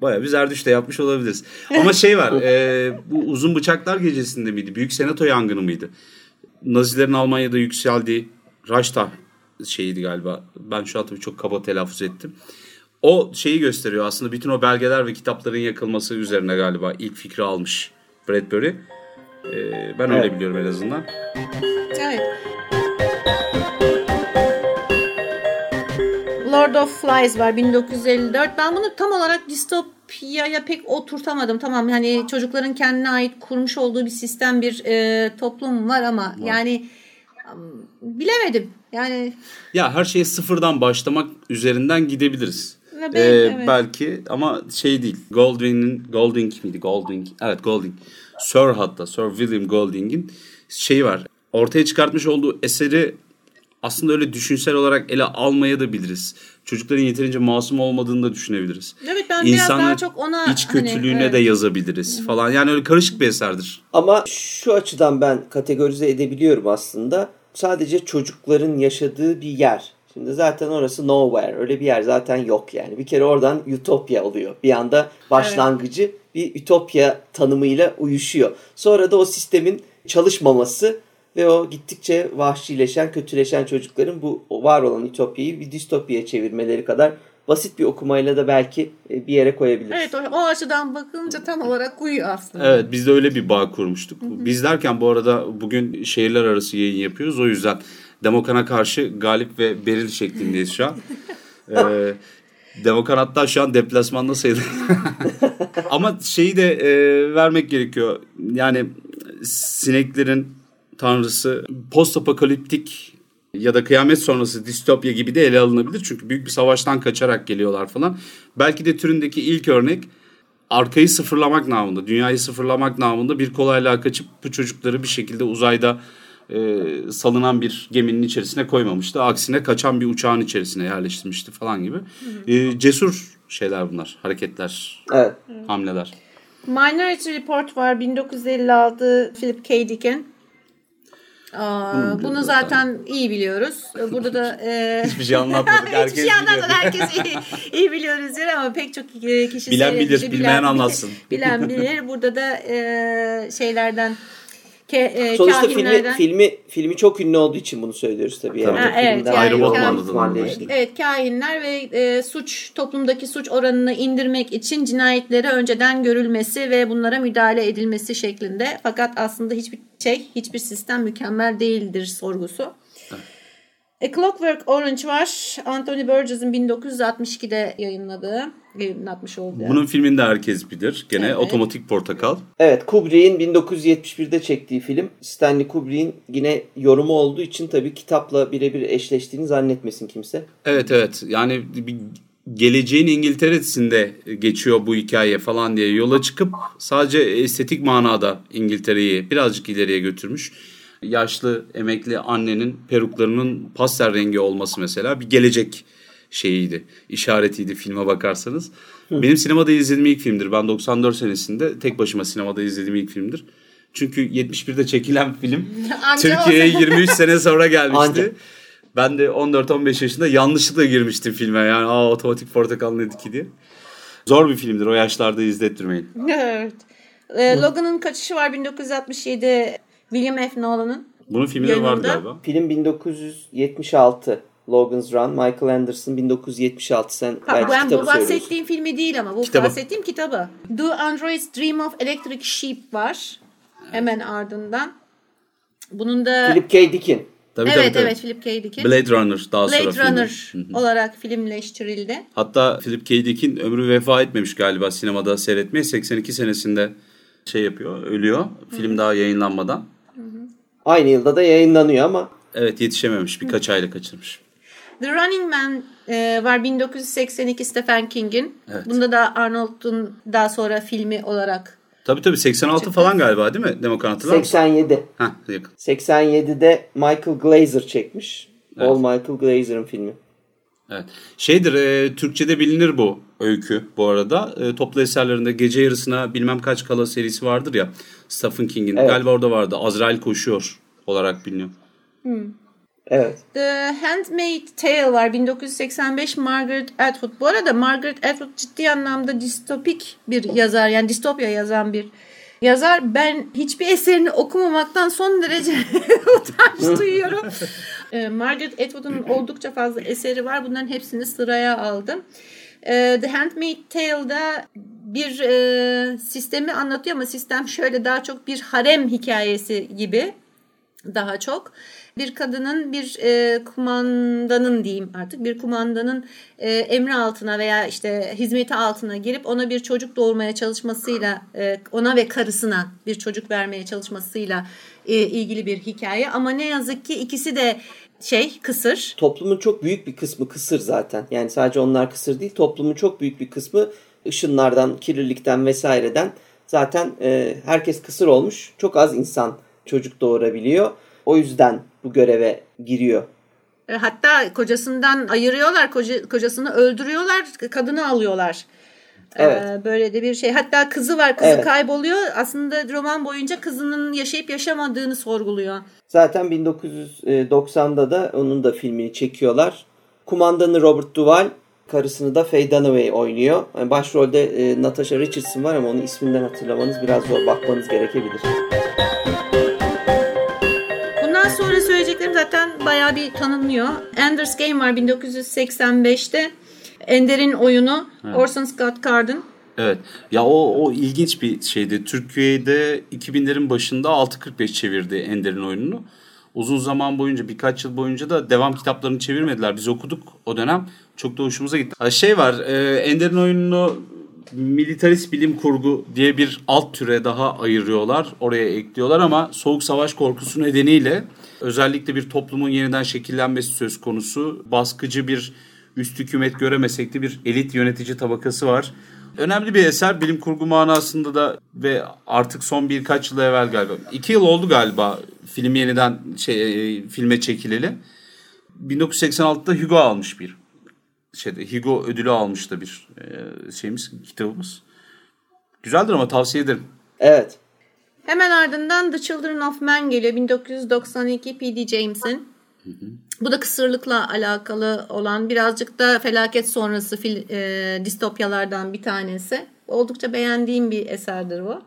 Bayağı bir Zerdüşt de yapmış olabiliriz. Ama şey var e, bu uzun bıçaklar gecesinde miydi? Büyük senato yangını mıydı? Nazilerin Almanya'da yükseldiği Reichstag şeyiydi galiba. Ben şu an tabii çok kaba telaffuz ettim o şeyi gösteriyor aslında bütün o belgeler ve kitapların yakılması üzerine galiba ilk fikri almış Bradbury. Ee, ben öyle evet. biliyorum en azından. Evet. Lord of Flies var 1954. Ben bunu tam olarak distopyaya pek oturtamadım. Tamam hani çocukların kendine ait kurmuş olduğu bir sistem bir e, toplum var ama var. yani bilemedim. Yani ya her şeye sıfırdan başlamak üzerinden gidebiliriz. Belki, ee, evet. belki ama şey değil. Goldwyn'in Golding miydi? Golding. Evet Golding. Sir hatta Sir William Golding'in şeyi var. Ortaya çıkartmış olduğu eseri aslında öyle düşünsel olarak ele almaya da biliriz. Çocukların yeterince masum olmadığını da düşünebiliriz. Evet ben biraz daha çok ona iç kötülüğüne hani, evet. de yazabiliriz falan. Yani öyle karışık bir eserdir. Ama şu açıdan ben kategorize edebiliyorum aslında. Sadece çocukların yaşadığı bir yer. Şimdi zaten orası nowhere. Öyle bir yer zaten yok yani. Bir kere oradan ütopya oluyor. Bir anda başlangıcı evet. bir ütopya tanımıyla uyuşuyor. Sonra da o sistemin çalışmaması ve o gittikçe vahşileşen, kötüleşen çocukların bu var olan ütopyayı bir distopyaya çevirmeleri kadar basit bir okumayla da belki e, bir yere koyabiliriz. Evet o, o açıdan bakınca tam olarak uyuyor aslında. Evet biz de öyle bir bağ kurmuştuk. Hı hı. Biz derken bu arada bugün şehirler arası yayın yapıyoruz. O yüzden Demokan'a karşı Galip ve Beril şeklindeyiz şu an. ee, Demokan hatta şu an deplasmanda sayılır. Ama şeyi de e, vermek gerekiyor. Yani sineklerin tanrısı post apokaliptik ya da kıyamet sonrası distopya gibi de ele alınabilir. Çünkü büyük bir savaştan kaçarak geliyorlar falan. Belki de türündeki ilk örnek arkayı sıfırlamak namında, dünyayı sıfırlamak namında bir kolaylığa kaçıp bu çocukları bir şekilde uzayda e, salınan bir geminin içerisine koymamıştı. Aksine kaçan bir uçağın içerisine yerleştirmişti falan gibi. E, cesur şeyler bunlar, hareketler, evet. hamleler. Minority Report var 1956 Philip K. Dick'in. Aa, bunu zaten iyi biliyoruz. Burada da e... hiçbir şey anlatmadık. Herkes hiçbir şey anlatmadık. Herkes iyi, iyi biliyoruz diyor ama pek çok kişi bilen bilir, bilen, bilmeyen anlatsın. Bilen bilir. Burada da e, şeylerden ke, e, Sonuçta filmi, filmi filmi çok ünlü olduğu için bunu söylüyoruz tabii. Yani. Ha, evet, yani, Evet, kahinler ve e, suç toplumdaki suç oranını indirmek için cinayetlere önceden görülmesi ve bunlara müdahale edilmesi şeklinde. Fakat aslında hiçbir şey, hiçbir sistem mükemmel değildir sorgusu. A Clockwork Orange var. Anthony Burgess'in 1962'de yayınladığı, yayınlatmış olduğu. Bunun filmini de herkes bilir. Gene evet. Otomatik Portakal. Evet, Kubrick'in 1971'de çektiği film. Stanley Kubrick'in yine yorumu olduğu için tabii kitapla birebir eşleştiğini zannetmesin kimse. Evet evet. Yani bir geleceğin İngiltere'sinde geçiyor bu hikaye falan diye yola çıkıp sadece estetik manada İngiltere'yi birazcık ileriye götürmüş yaşlı emekli annenin peruklarının pastel rengi olması mesela bir gelecek şeyiydi, işaretiydi filme bakarsanız. Hı. Benim sinemada izlediğim ilk filmdir. Ben 94 senesinde tek başıma sinemada izlediğim ilk filmdir. Çünkü 71'de çekilen film Türkiye'ye 23 sene sonra gelmişti. Anca. Ben de 14-15 yaşında yanlışlıkla girmiştim filme. Yani aa otomatik portakal nedir ki diye. Zor bir filmdir. O yaşlarda izlettirmeyin. Evet. E, Logan'ın kaçışı var 1967. William F. Nolan'ın Bunun filmi de vardı galiba. Film 1976. Logan's Run, Michael Anderson 1976 sen ha, belki ben bu bahsettiğim filmi değil ama bu kitabı. bahsettiğim kitabı. Do Androids Dream of Electric Sheep var. Hemen ardından. Bunun da Philip K. Dick'in. Tabii, evet tabii, tabii. evet Philip K. Dick'in. Blade Runner daha Blade sonra Runner filmi. olarak filmleştirildi. Hatta Philip K. Dick'in ömrü vefa etmemiş galiba sinemada seyretmeye. 82 senesinde şey yapıyor, ölüyor. Film Hı-hı. daha yayınlanmadan. Hı-hı. Aynı yılda da yayınlanıyor ama. Evet yetişememiş. Birkaç ayla kaçırmış. The Running Man e, var 1982 Stephen King'in. Evet. Bunda da Arnold'un daha sonra filmi olarak Tabii tabii 86 çıktı. falan galiba değil mi? Demokrat hatırlar 87. Heh, yakın. 87'de Michael Glazer çekmiş. Evet. All Michael Glazer'ın filmi. Evet. Şeydir e, Türkçe'de bilinir bu öykü bu arada. E, toplu eserlerinde gece yarısına bilmem kaç kala serisi vardır ya. Stephen King'in. Evet. Galiba orada vardı. Azrail koşuyor olarak biliniyor. Hmm. Evet. The Handmaid's Tale var 1985 Margaret Atwood. Bu arada Margaret Atwood ciddi anlamda distopik bir yazar. Yani distopya yazan bir yazar. Ben hiçbir eserini okumamaktan son derece utanç duyuyorum. Ee, Margaret Atwood'un oldukça fazla eseri var. Bunların hepsini sıraya aldım. Ee, The Handmaid's Tale'da bir e, sistemi anlatıyor ama sistem şöyle daha çok bir harem hikayesi gibi daha çok bir kadının bir e, kumandanın diyeyim artık bir kumandanın e, emri altına veya işte hizmeti altına girip ona bir çocuk doğurmaya çalışmasıyla e, ona ve karısına bir çocuk vermeye çalışmasıyla e, ilgili bir hikaye ama ne yazık ki ikisi de şey kısır. Toplumun çok büyük bir kısmı kısır zaten. Yani sadece onlar kısır değil toplumun çok büyük bir kısmı ışınlardan, kirlilikten vesaireden zaten e, herkes kısır olmuş. Çok az insan çocuk doğurabiliyor. O yüzden bu göreve giriyor. E, hatta kocasından ayırıyorlar, koca, kocasını öldürüyorlar, kadını alıyorlar. Evet. Ee, böyle de bir şey. Hatta kızı var. Kızı Evet. kayboluyor. Aslında roman boyunca kızının yaşayıp yaşamadığını sorguluyor. Zaten 1990'da da onun da filmini çekiyorlar. Kumandanı Robert Duvall, karısını da Faye Dunaway oynuyor. Yani başrolde e, Natasha Richardson var ama onun isminden hatırlamanız biraz zor. Bakmanız gerekebilir. Bundan bayağı bir tanınıyor. Ender's Game var 1985'te. Ender'in oyunu Orson Scott Cardin. Evet. Ya o, o ilginç bir şeydi. Türkiye'de 2000'lerin başında 6.45 çevirdi Ender'in oyununu. Uzun zaman boyunca birkaç yıl boyunca da devam kitaplarını çevirmediler. Biz okuduk o dönem. Çok da hoşumuza gitti. Ha, Şey var e, Ender'in oyununu militarist bilim kurgu diye bir alt türe daha ayırıyorlar. Oraya ekliyorlar ama soğuk savaş korkusu nedeniyle özellikle bir toplumun yeniden şekillenmesi söz konusu. Baskıcı bir üst hükümet göremesek de bir elit yönetici tabakası var. Önemli bir eser bilim kurgu manasında da ve artık son birkaç yıl evvel galiba. iki yıl oldu galiba film yeniden şey e, filme çekileli. 1986'da Hugo almış bir şeyde Hugo ödülü almış da bir e, şeyimiz kitabımız. Güzeldir ama tavsiye ederim. Evet. Hemen ardından The Children of Men geliyor 1992 P.D. James'in. Bu da kısırlıkla alakalı olan birazcık da felaket sonrası fil, e, distopyalardan bir tanesi. Oldukça beğendiğim bir eserdir bu.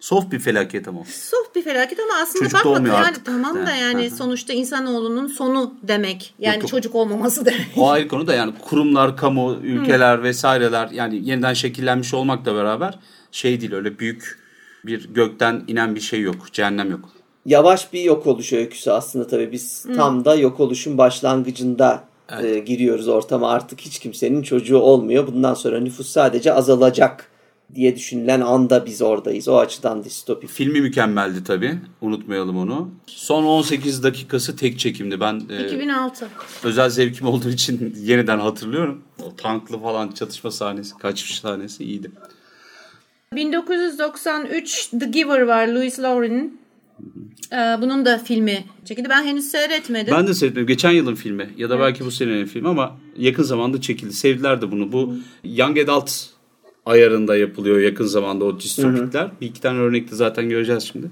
Soft bir felaket ama. Soft bir felaket ama aslında Çocuk da bakma olmuyor yani artık. tamam da yani hı. sonuçta insanoğlunun sonu demek. Yani Yok, yok. çocuk olmaması demek. O ayrı konu da yani kurumlar, kamu, ülkeler vesaireler yani yeniden şekillenmiş olmakla beraber şey değil öyle büyük bir gökten inen bir şey yok. Cehennem yok. Yavaş bir yok oluş öyküsü aslında tabii. Biz tam da yok oluşun başlangıcında e, giriyoruz ortama. Artık hiç kimsenin çocuğu olmuyor. Bundan sonra nüfus sadece azalacak diye düşünülen anda biz oradayız. O açıdan distopik. Filmi mükemmeldi tabii. Unutmayalım onu. Son 18 dakikası tek çekimdi. Ben e, 2006. özel zevkim olduğu için yeniden hatırlıyorum. O tanklı falan çatışma sahnesi, kaçış sahnesi iyiydi. 1993 The Giver var Louis Lauren'in. Ee, bunun da filmi çekildi. Ben henüz seyretmedim. Ben de seyretmedim. Geçen yılın filmi ya da belki bu senenin filmi ama yakın zamanda çekildi. Sevdiler de bunu. Bu Young Adult ayarında yapılıyor yakın zamanda o distopikler. Bir iki tane örnekte zaten göreceğiz şimdi.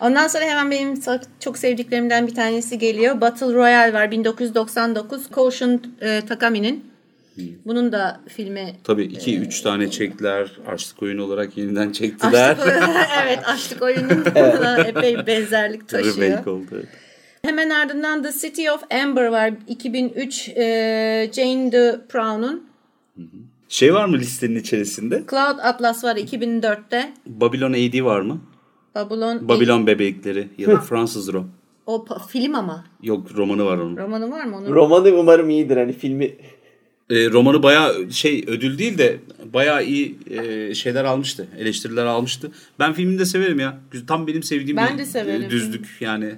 Ondan sonra hemen benim çok sevdiklerimden bir tanesi geliyor. Battle Royale var 1999. Koshun e, Takami'nin. Bunun da filmi Tabii iki üç tane çektiler. Açlık oyunu olarak yeniden çektiler. Açlık oyunu- evet açlık oyununa epey benzerlik taşıyor. Remake oldu. Hemen ardından The City of Amber var 2003 e, Jane de Prown'un. Şey var mı listenin içerisinde? Cloud Atlas var 2004'te. Babylon AD var mı? Babylon. Babylon bebekleri ya da Fransız Rom. O film ama. Yok romanı var onun. Romanı var mı onun? Romanı umarım iyidir. Hani filmi E, romanı bayağı şey ödül değil de bayağı iyi e, şeyler almıştı. Eleştiriler almıştı. Ben filmini de severim ya. Tam benim sevdiğim Ben de severim. e, düzlük yani.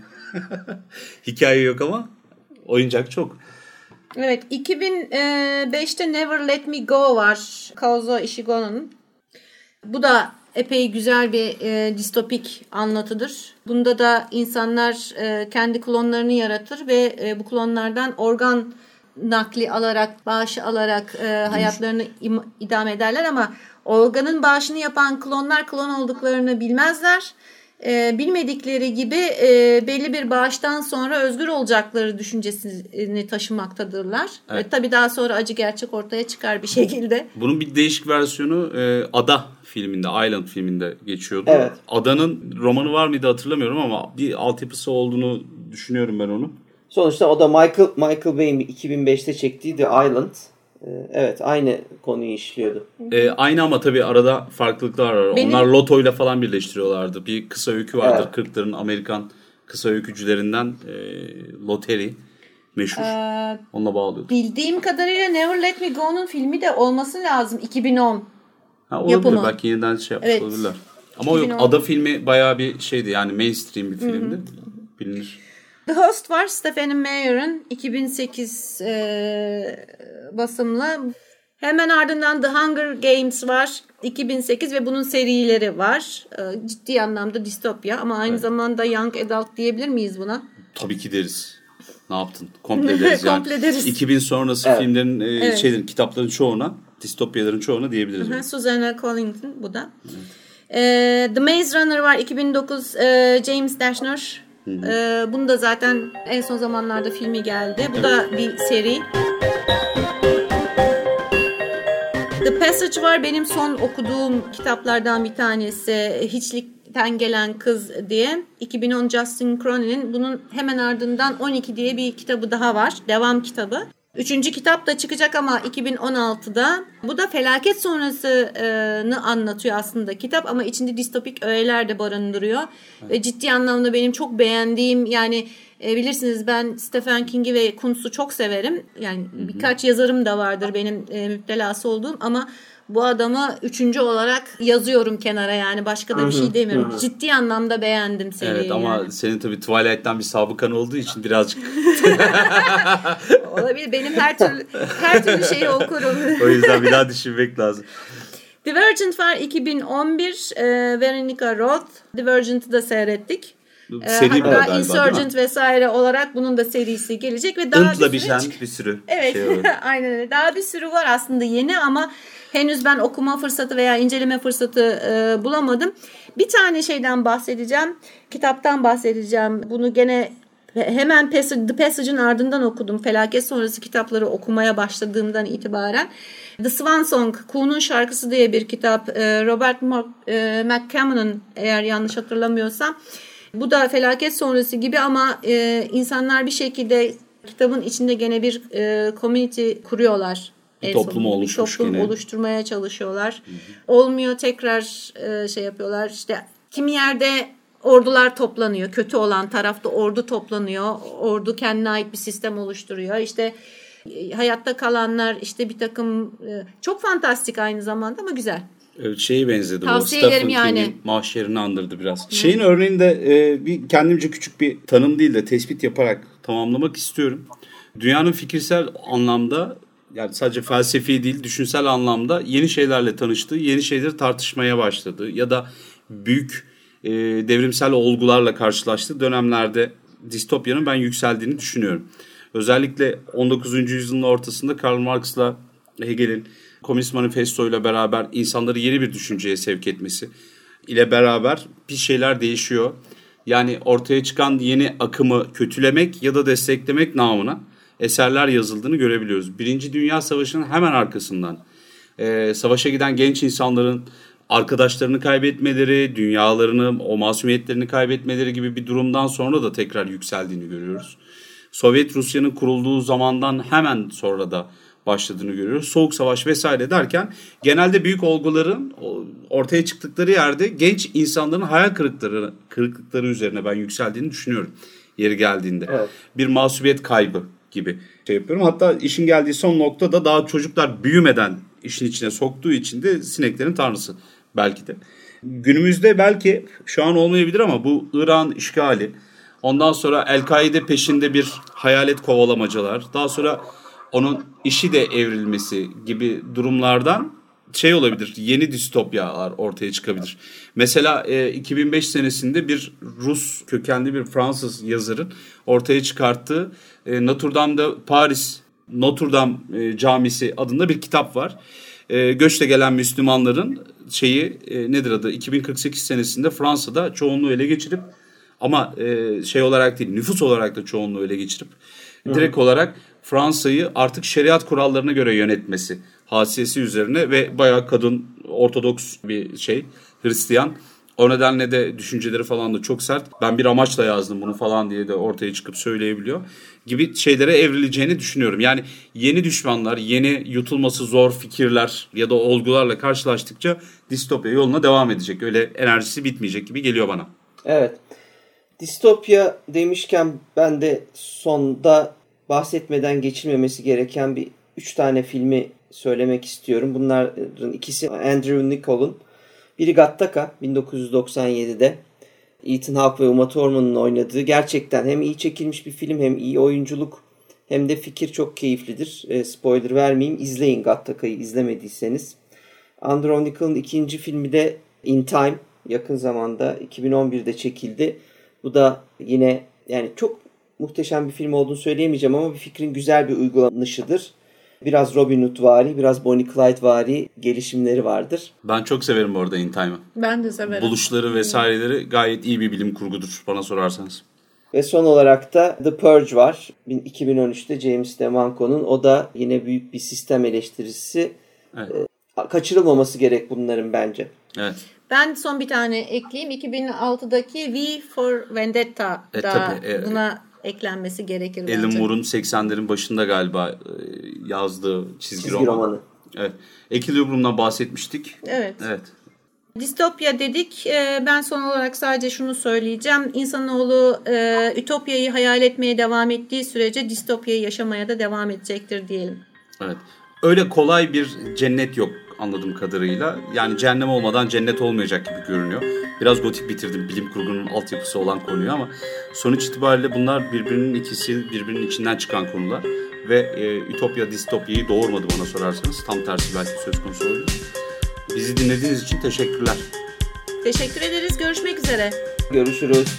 Hikaye yok ama oyuncak çok. Evet 2005'te Never Let Me Go var. Kaozo Ishigono'nun. Bu da epey güzel bir e, distopik anlatıdır. Bunda da insanlar e, kendi klonlarını yaratır ve e, bu klonlardan organ nakli alarak, bağışı alarak e, hayatlarını im- idame ederler ama organın bağışını yapan klonlar klon olduklarını bilmezler. E, bilmedikleri gibi e, belli bir bağıştan sonra özgür olacakları düşüncesini taşımaktadırlar. Evet. Ve tabii daha sonra acı gerçek ortaya çıkar bir şekilde. Bunun bir değişik versiyonu e, Ada filminde, Island filminde geçiyordu. Evet. Ada'nın romanı var mıydı hatırlamıyorum ama bir altyapısı olduğunu düşünüyorum ben onu. Sonuçta o da Michael Michael Bay'in 2005'te çektiği The Island. Ee, Evet aynı konuyu işliyordu. E, aynı ama tabii arada farklılıklar var. Benim- Onlar lotoyla falan birleştiriyorlardı. Bir kısa öykü vardır. Evet. 40'ların Amerikan kısa öykücülerinden e, Loteri meşhur. Ee, Onunla bağlıyordu. bildiğim kadarıyla Never Let Me Go'nun filmi de olması lazım 2010. Ha, olabilir yapımı. belki yeniden şey yapmış Evet. olabilirler. Ama o yok. 2010. Ada filmi bayağı bir şeydi yani mainstream bir filmdi. Bilinir. The Host var Stephen Meyer'ın 2008 e, basımlı. Hemen ardından The Hunger Games var 2008 ve bunun serileri var. E, ciddi anlamda distopya ama aynı zamanda young adult diyebilir miyiz buna? Tabii ki deriz. Ne yaptın? Komple deriz yani. Komple deriz. 2000 sonrası Evet. filmlerin, e, Evet. şeylerin, kitapların çoğuna distopyaların çoğunu diyebiliriz. Hı hı, Susanna Collington bu da. Evet. Ee, The Maze Runner var 2009 e, James Dashner. Ee, bunu da zaten en son zamanlarda filmi geldi. Bu da bir seri. The Passage var benim son okuduğum kitaplardan bir tanesi. Hiçlikten gelen kız diye. 2010 Justin Cronin'in bunun hemen ardından 12 diye bir kitabı daha var. Devam kitabı. Üçüncü kitap da çıkacak ama 2016'da. Bu da felaket sonrasını anlatıyor aslında kitap ama içinde distopik öğeler de barındırıyor. Evet. Ve ciddi anlamda benim çok beğendiğim yani e, bilirsiniz ben Stephen King'i ve Kuntz'u çok severim. Yani hı hı. birkaç yazarım da vardır benim e, müptelası olduğum ama bu adamı üçüncü olarak yazıyorum kenara yani başka da bir şey demiyorum. Ciddi anlamda beğendim seriyi. Evet ama yani. senin tabii Twilight'ten bir sabıkan olduğu için birazcık. Olabilir benim her türlü her türlü şeyi okurum. o yüzden bir daha düşünmek lazım. Divergent var 2011. E, Veronica Roth. Divergent'ı da seyrettik. Ee, Seri Hatta galiba, Insurgent vesaire olarak bunun da serisi gelecek ve daha Int'la bir biten bir sürü Evet şey aynen öyle. Daha bir sürü var aslında yeni ama henüz ben okuma fırsatı veya inceleme fırsatı e, bulamadım. Bir tane şeyden bahsedeceğim. Kitaptan bahsedeceğim. Bunu gene hemen Passage, The Passage'ın ardından okudum. Felaket sonrası kitapları okumaya başladığımdan itibaren. The Swan Song, Kuğunun Şarkısı diye bir kitap. E, Robert e, McCammon'ın eğer yanlış hatırlamıyorsam bu da felaket sonrası gibi ama e, insanlar bir şekilde kitabın içinde gene bir community kuruyorlar. Bir toplum oluşmuş bir toplum gene. oluşturmaya çalışıyorlar. Hı hı. Olmuyor tekrar e, şey yapıyorlar. İşte kimi yerde ordular toplanıyor. Kötü olan tarafta ordu toplanıyor. Ordu kendine ait bir sistem oluşturuyor. İşte e, hayatta kalanlar işte bir takım e, çok fantastik aynı zamanda ama güzel. Evet, şeyi benzedi Tavsiye bu. Stephen yani. King'in mahşerini andırdı biraz. Hı. Şeyin örneğinde e, bir kendimce küçük bir tanım değil de tespit yaparak tamamlamak istiyorum. Dünyanın fikirsel anlamda yani sadece felsefi değil düşünsel anlamda yeni şeylerle tanıştığı, yeni şeyleri tartışmaya başladığı ya da büyük e, devrimsel olgularla karşılaştığı dönemlerde distopyanın ben yükseldiğini düşünüyorum. Özellikle 19. yüzyılın ortasında Karl Marx'la Hegel'in Komünist Manifesto ile beraber insanları yeni bir düşünceye sevk etmesi ile beraber bir şeyler değişiyor. Yani ortaya çıkan yeni akımı kötülemek ya da desteklemek namına eserler yazıldığını görebiliyoruz. Birinci Dünya Savaşı'nın hemen arkasından e, savaşa giden genç insanların arkadaşlarını kaybetmeleri, dünyalarını, o masumiyetlerini kaybetmeleri gibi bir durumdan sonra da tekrar yükseldiğini görüyoruz. Sovyet Rusya'nın kurulduğu zamandan hemen sonra da başladığını görüyoruz. Soğuk savaş vesaire derken genelde büyük olguların ortaya çıktıkları yerde genç insanların hayal kırıklıkları, kırıklıkları üzerine ben yükseldiğini düşünüyorum yeri geldiğinde. Evet. Bir masumiyet kaybı gibi şey yapıyorum. Hatta işin geldiği son noktada daha çocuklar büyümeden işin içine soktuğu için de sineklerin tanrısı belki de. Günümüzde belki şu an olmayabilir ama bu İran işgali, ondan sonra El-Kaide peşinde bir hayalet kovalamacalar, daha sonra onun işi de evrilmesi gibi durumlardan şey olabilir. Yeni distopyalar ortaya çıkabilir. Mesela e, 2005 senesinde bir Rus kökenli bir Fransız yazarın ortaya çıkarttığı e, Notre Dame'da Paris Notre Dame e, Camisi adında bir kitap var. E, göçle gelen Müslümanların şeyi e, nedir adı? 2048 senesinde Fransa'da çoğunluğu ele geçirip ama e, şey olarak değil nüfus olarak da çoğunluğu ele geçirip direkt Hı. olarak Fransa'yı artık şeriat kurallarına göre yönetmesi hasiyesi üzerine ve bayağı kadın ortodoks bir şey Hristiyan. O nedenle de düşünceleri falan da çok sert. Ben bir amaçla yazdım bunu falan diye de ortaya çıkıp söyleyebiliyor. Gibi şeylere evrileceğini düşünüyorum. Yani yeni düşmanlar, yeni yutulması zor fikirler ya da olgularla karşılaştıkça distopya yoluna devam edecek. Öyle enerjisi bitmeyecek gibi geliyor bana. Evet. Distopya demişken ben de sonda bahsetmeden geçilmemesi gereken bir üç tane filmi söylemek istiyorum. Bunların ikisi Andrew Nicol'un. Biri Gattaca 1997'de Ethan Hawke ve Uma Thurman'ın oynadığı gerçekten hem iyi çekilmiş bir film hem iyi oyunculuk hem de fikir çok keyiflidir. E, spoiler vermeyeyim. İzleyin Gattaca'yı izlemediyseniz. Andrew Nicol'un ikinci filmi de In Time yakın zamanda 2011'de çekildi. Bu da yine yani çok muhteşem bir film olduğunu söyleyemeyeceğim ama bir fikrin güzel bir uygulanışıdır. Biraz Robin Hood vari, biraz Bonnie Clyde vari gelişimleri vardır. Ben çok severim bu arada In Time'ı. Ben de severim. Buluşları vesaireleri gayet iyi bir bilim kurgudur bana sorarsanız. Ve son olarak da The Purge var. 2013'te James DeManco'nun. O da yine büyük bir sistem eleştirisi. Evet. E, kaçırılmaması gerek bunların bence. Evet. Ben son bir tane ekleyeyim. 2006'daki V for Vendetta e, da tabii, e, buna eklenmesi gerekir bence. Alan Moore'un 80'lerin başında galiba e, yazdığı çizgi, çizgi roman. romanı. Evet. Equilibrium'dan bahsetmiştik. Evet. Evet. Distopya dedik. E, ben son olarak sadece şunu söyleyeceğim. İnsanoğlu e, ütopyayı hayal etmeye devam ettiği sürece distopyayı yaşamaya da devam edecektir diyelim. Evet. Öyle kolay bir cennet yok anladığım kadarıyla. Yani cehennem olmadan cennet olmayacak gibi görünüyor. Biraz gotik bitirdim bilim kurgunun altyapısı olan konuyu ama sonuç itibariyle bunlar birbirinin ikisi birbirinin içinden çıkan konular. Ve e, ütopya distopyayı doğurmadı bana sorarsanız. Tam tersi belki söz konusu olabilir. Bizi dinlediğiniz için teşekkürler. Teşekkür ederiz. Görüşmek üzere. Görüşürüz.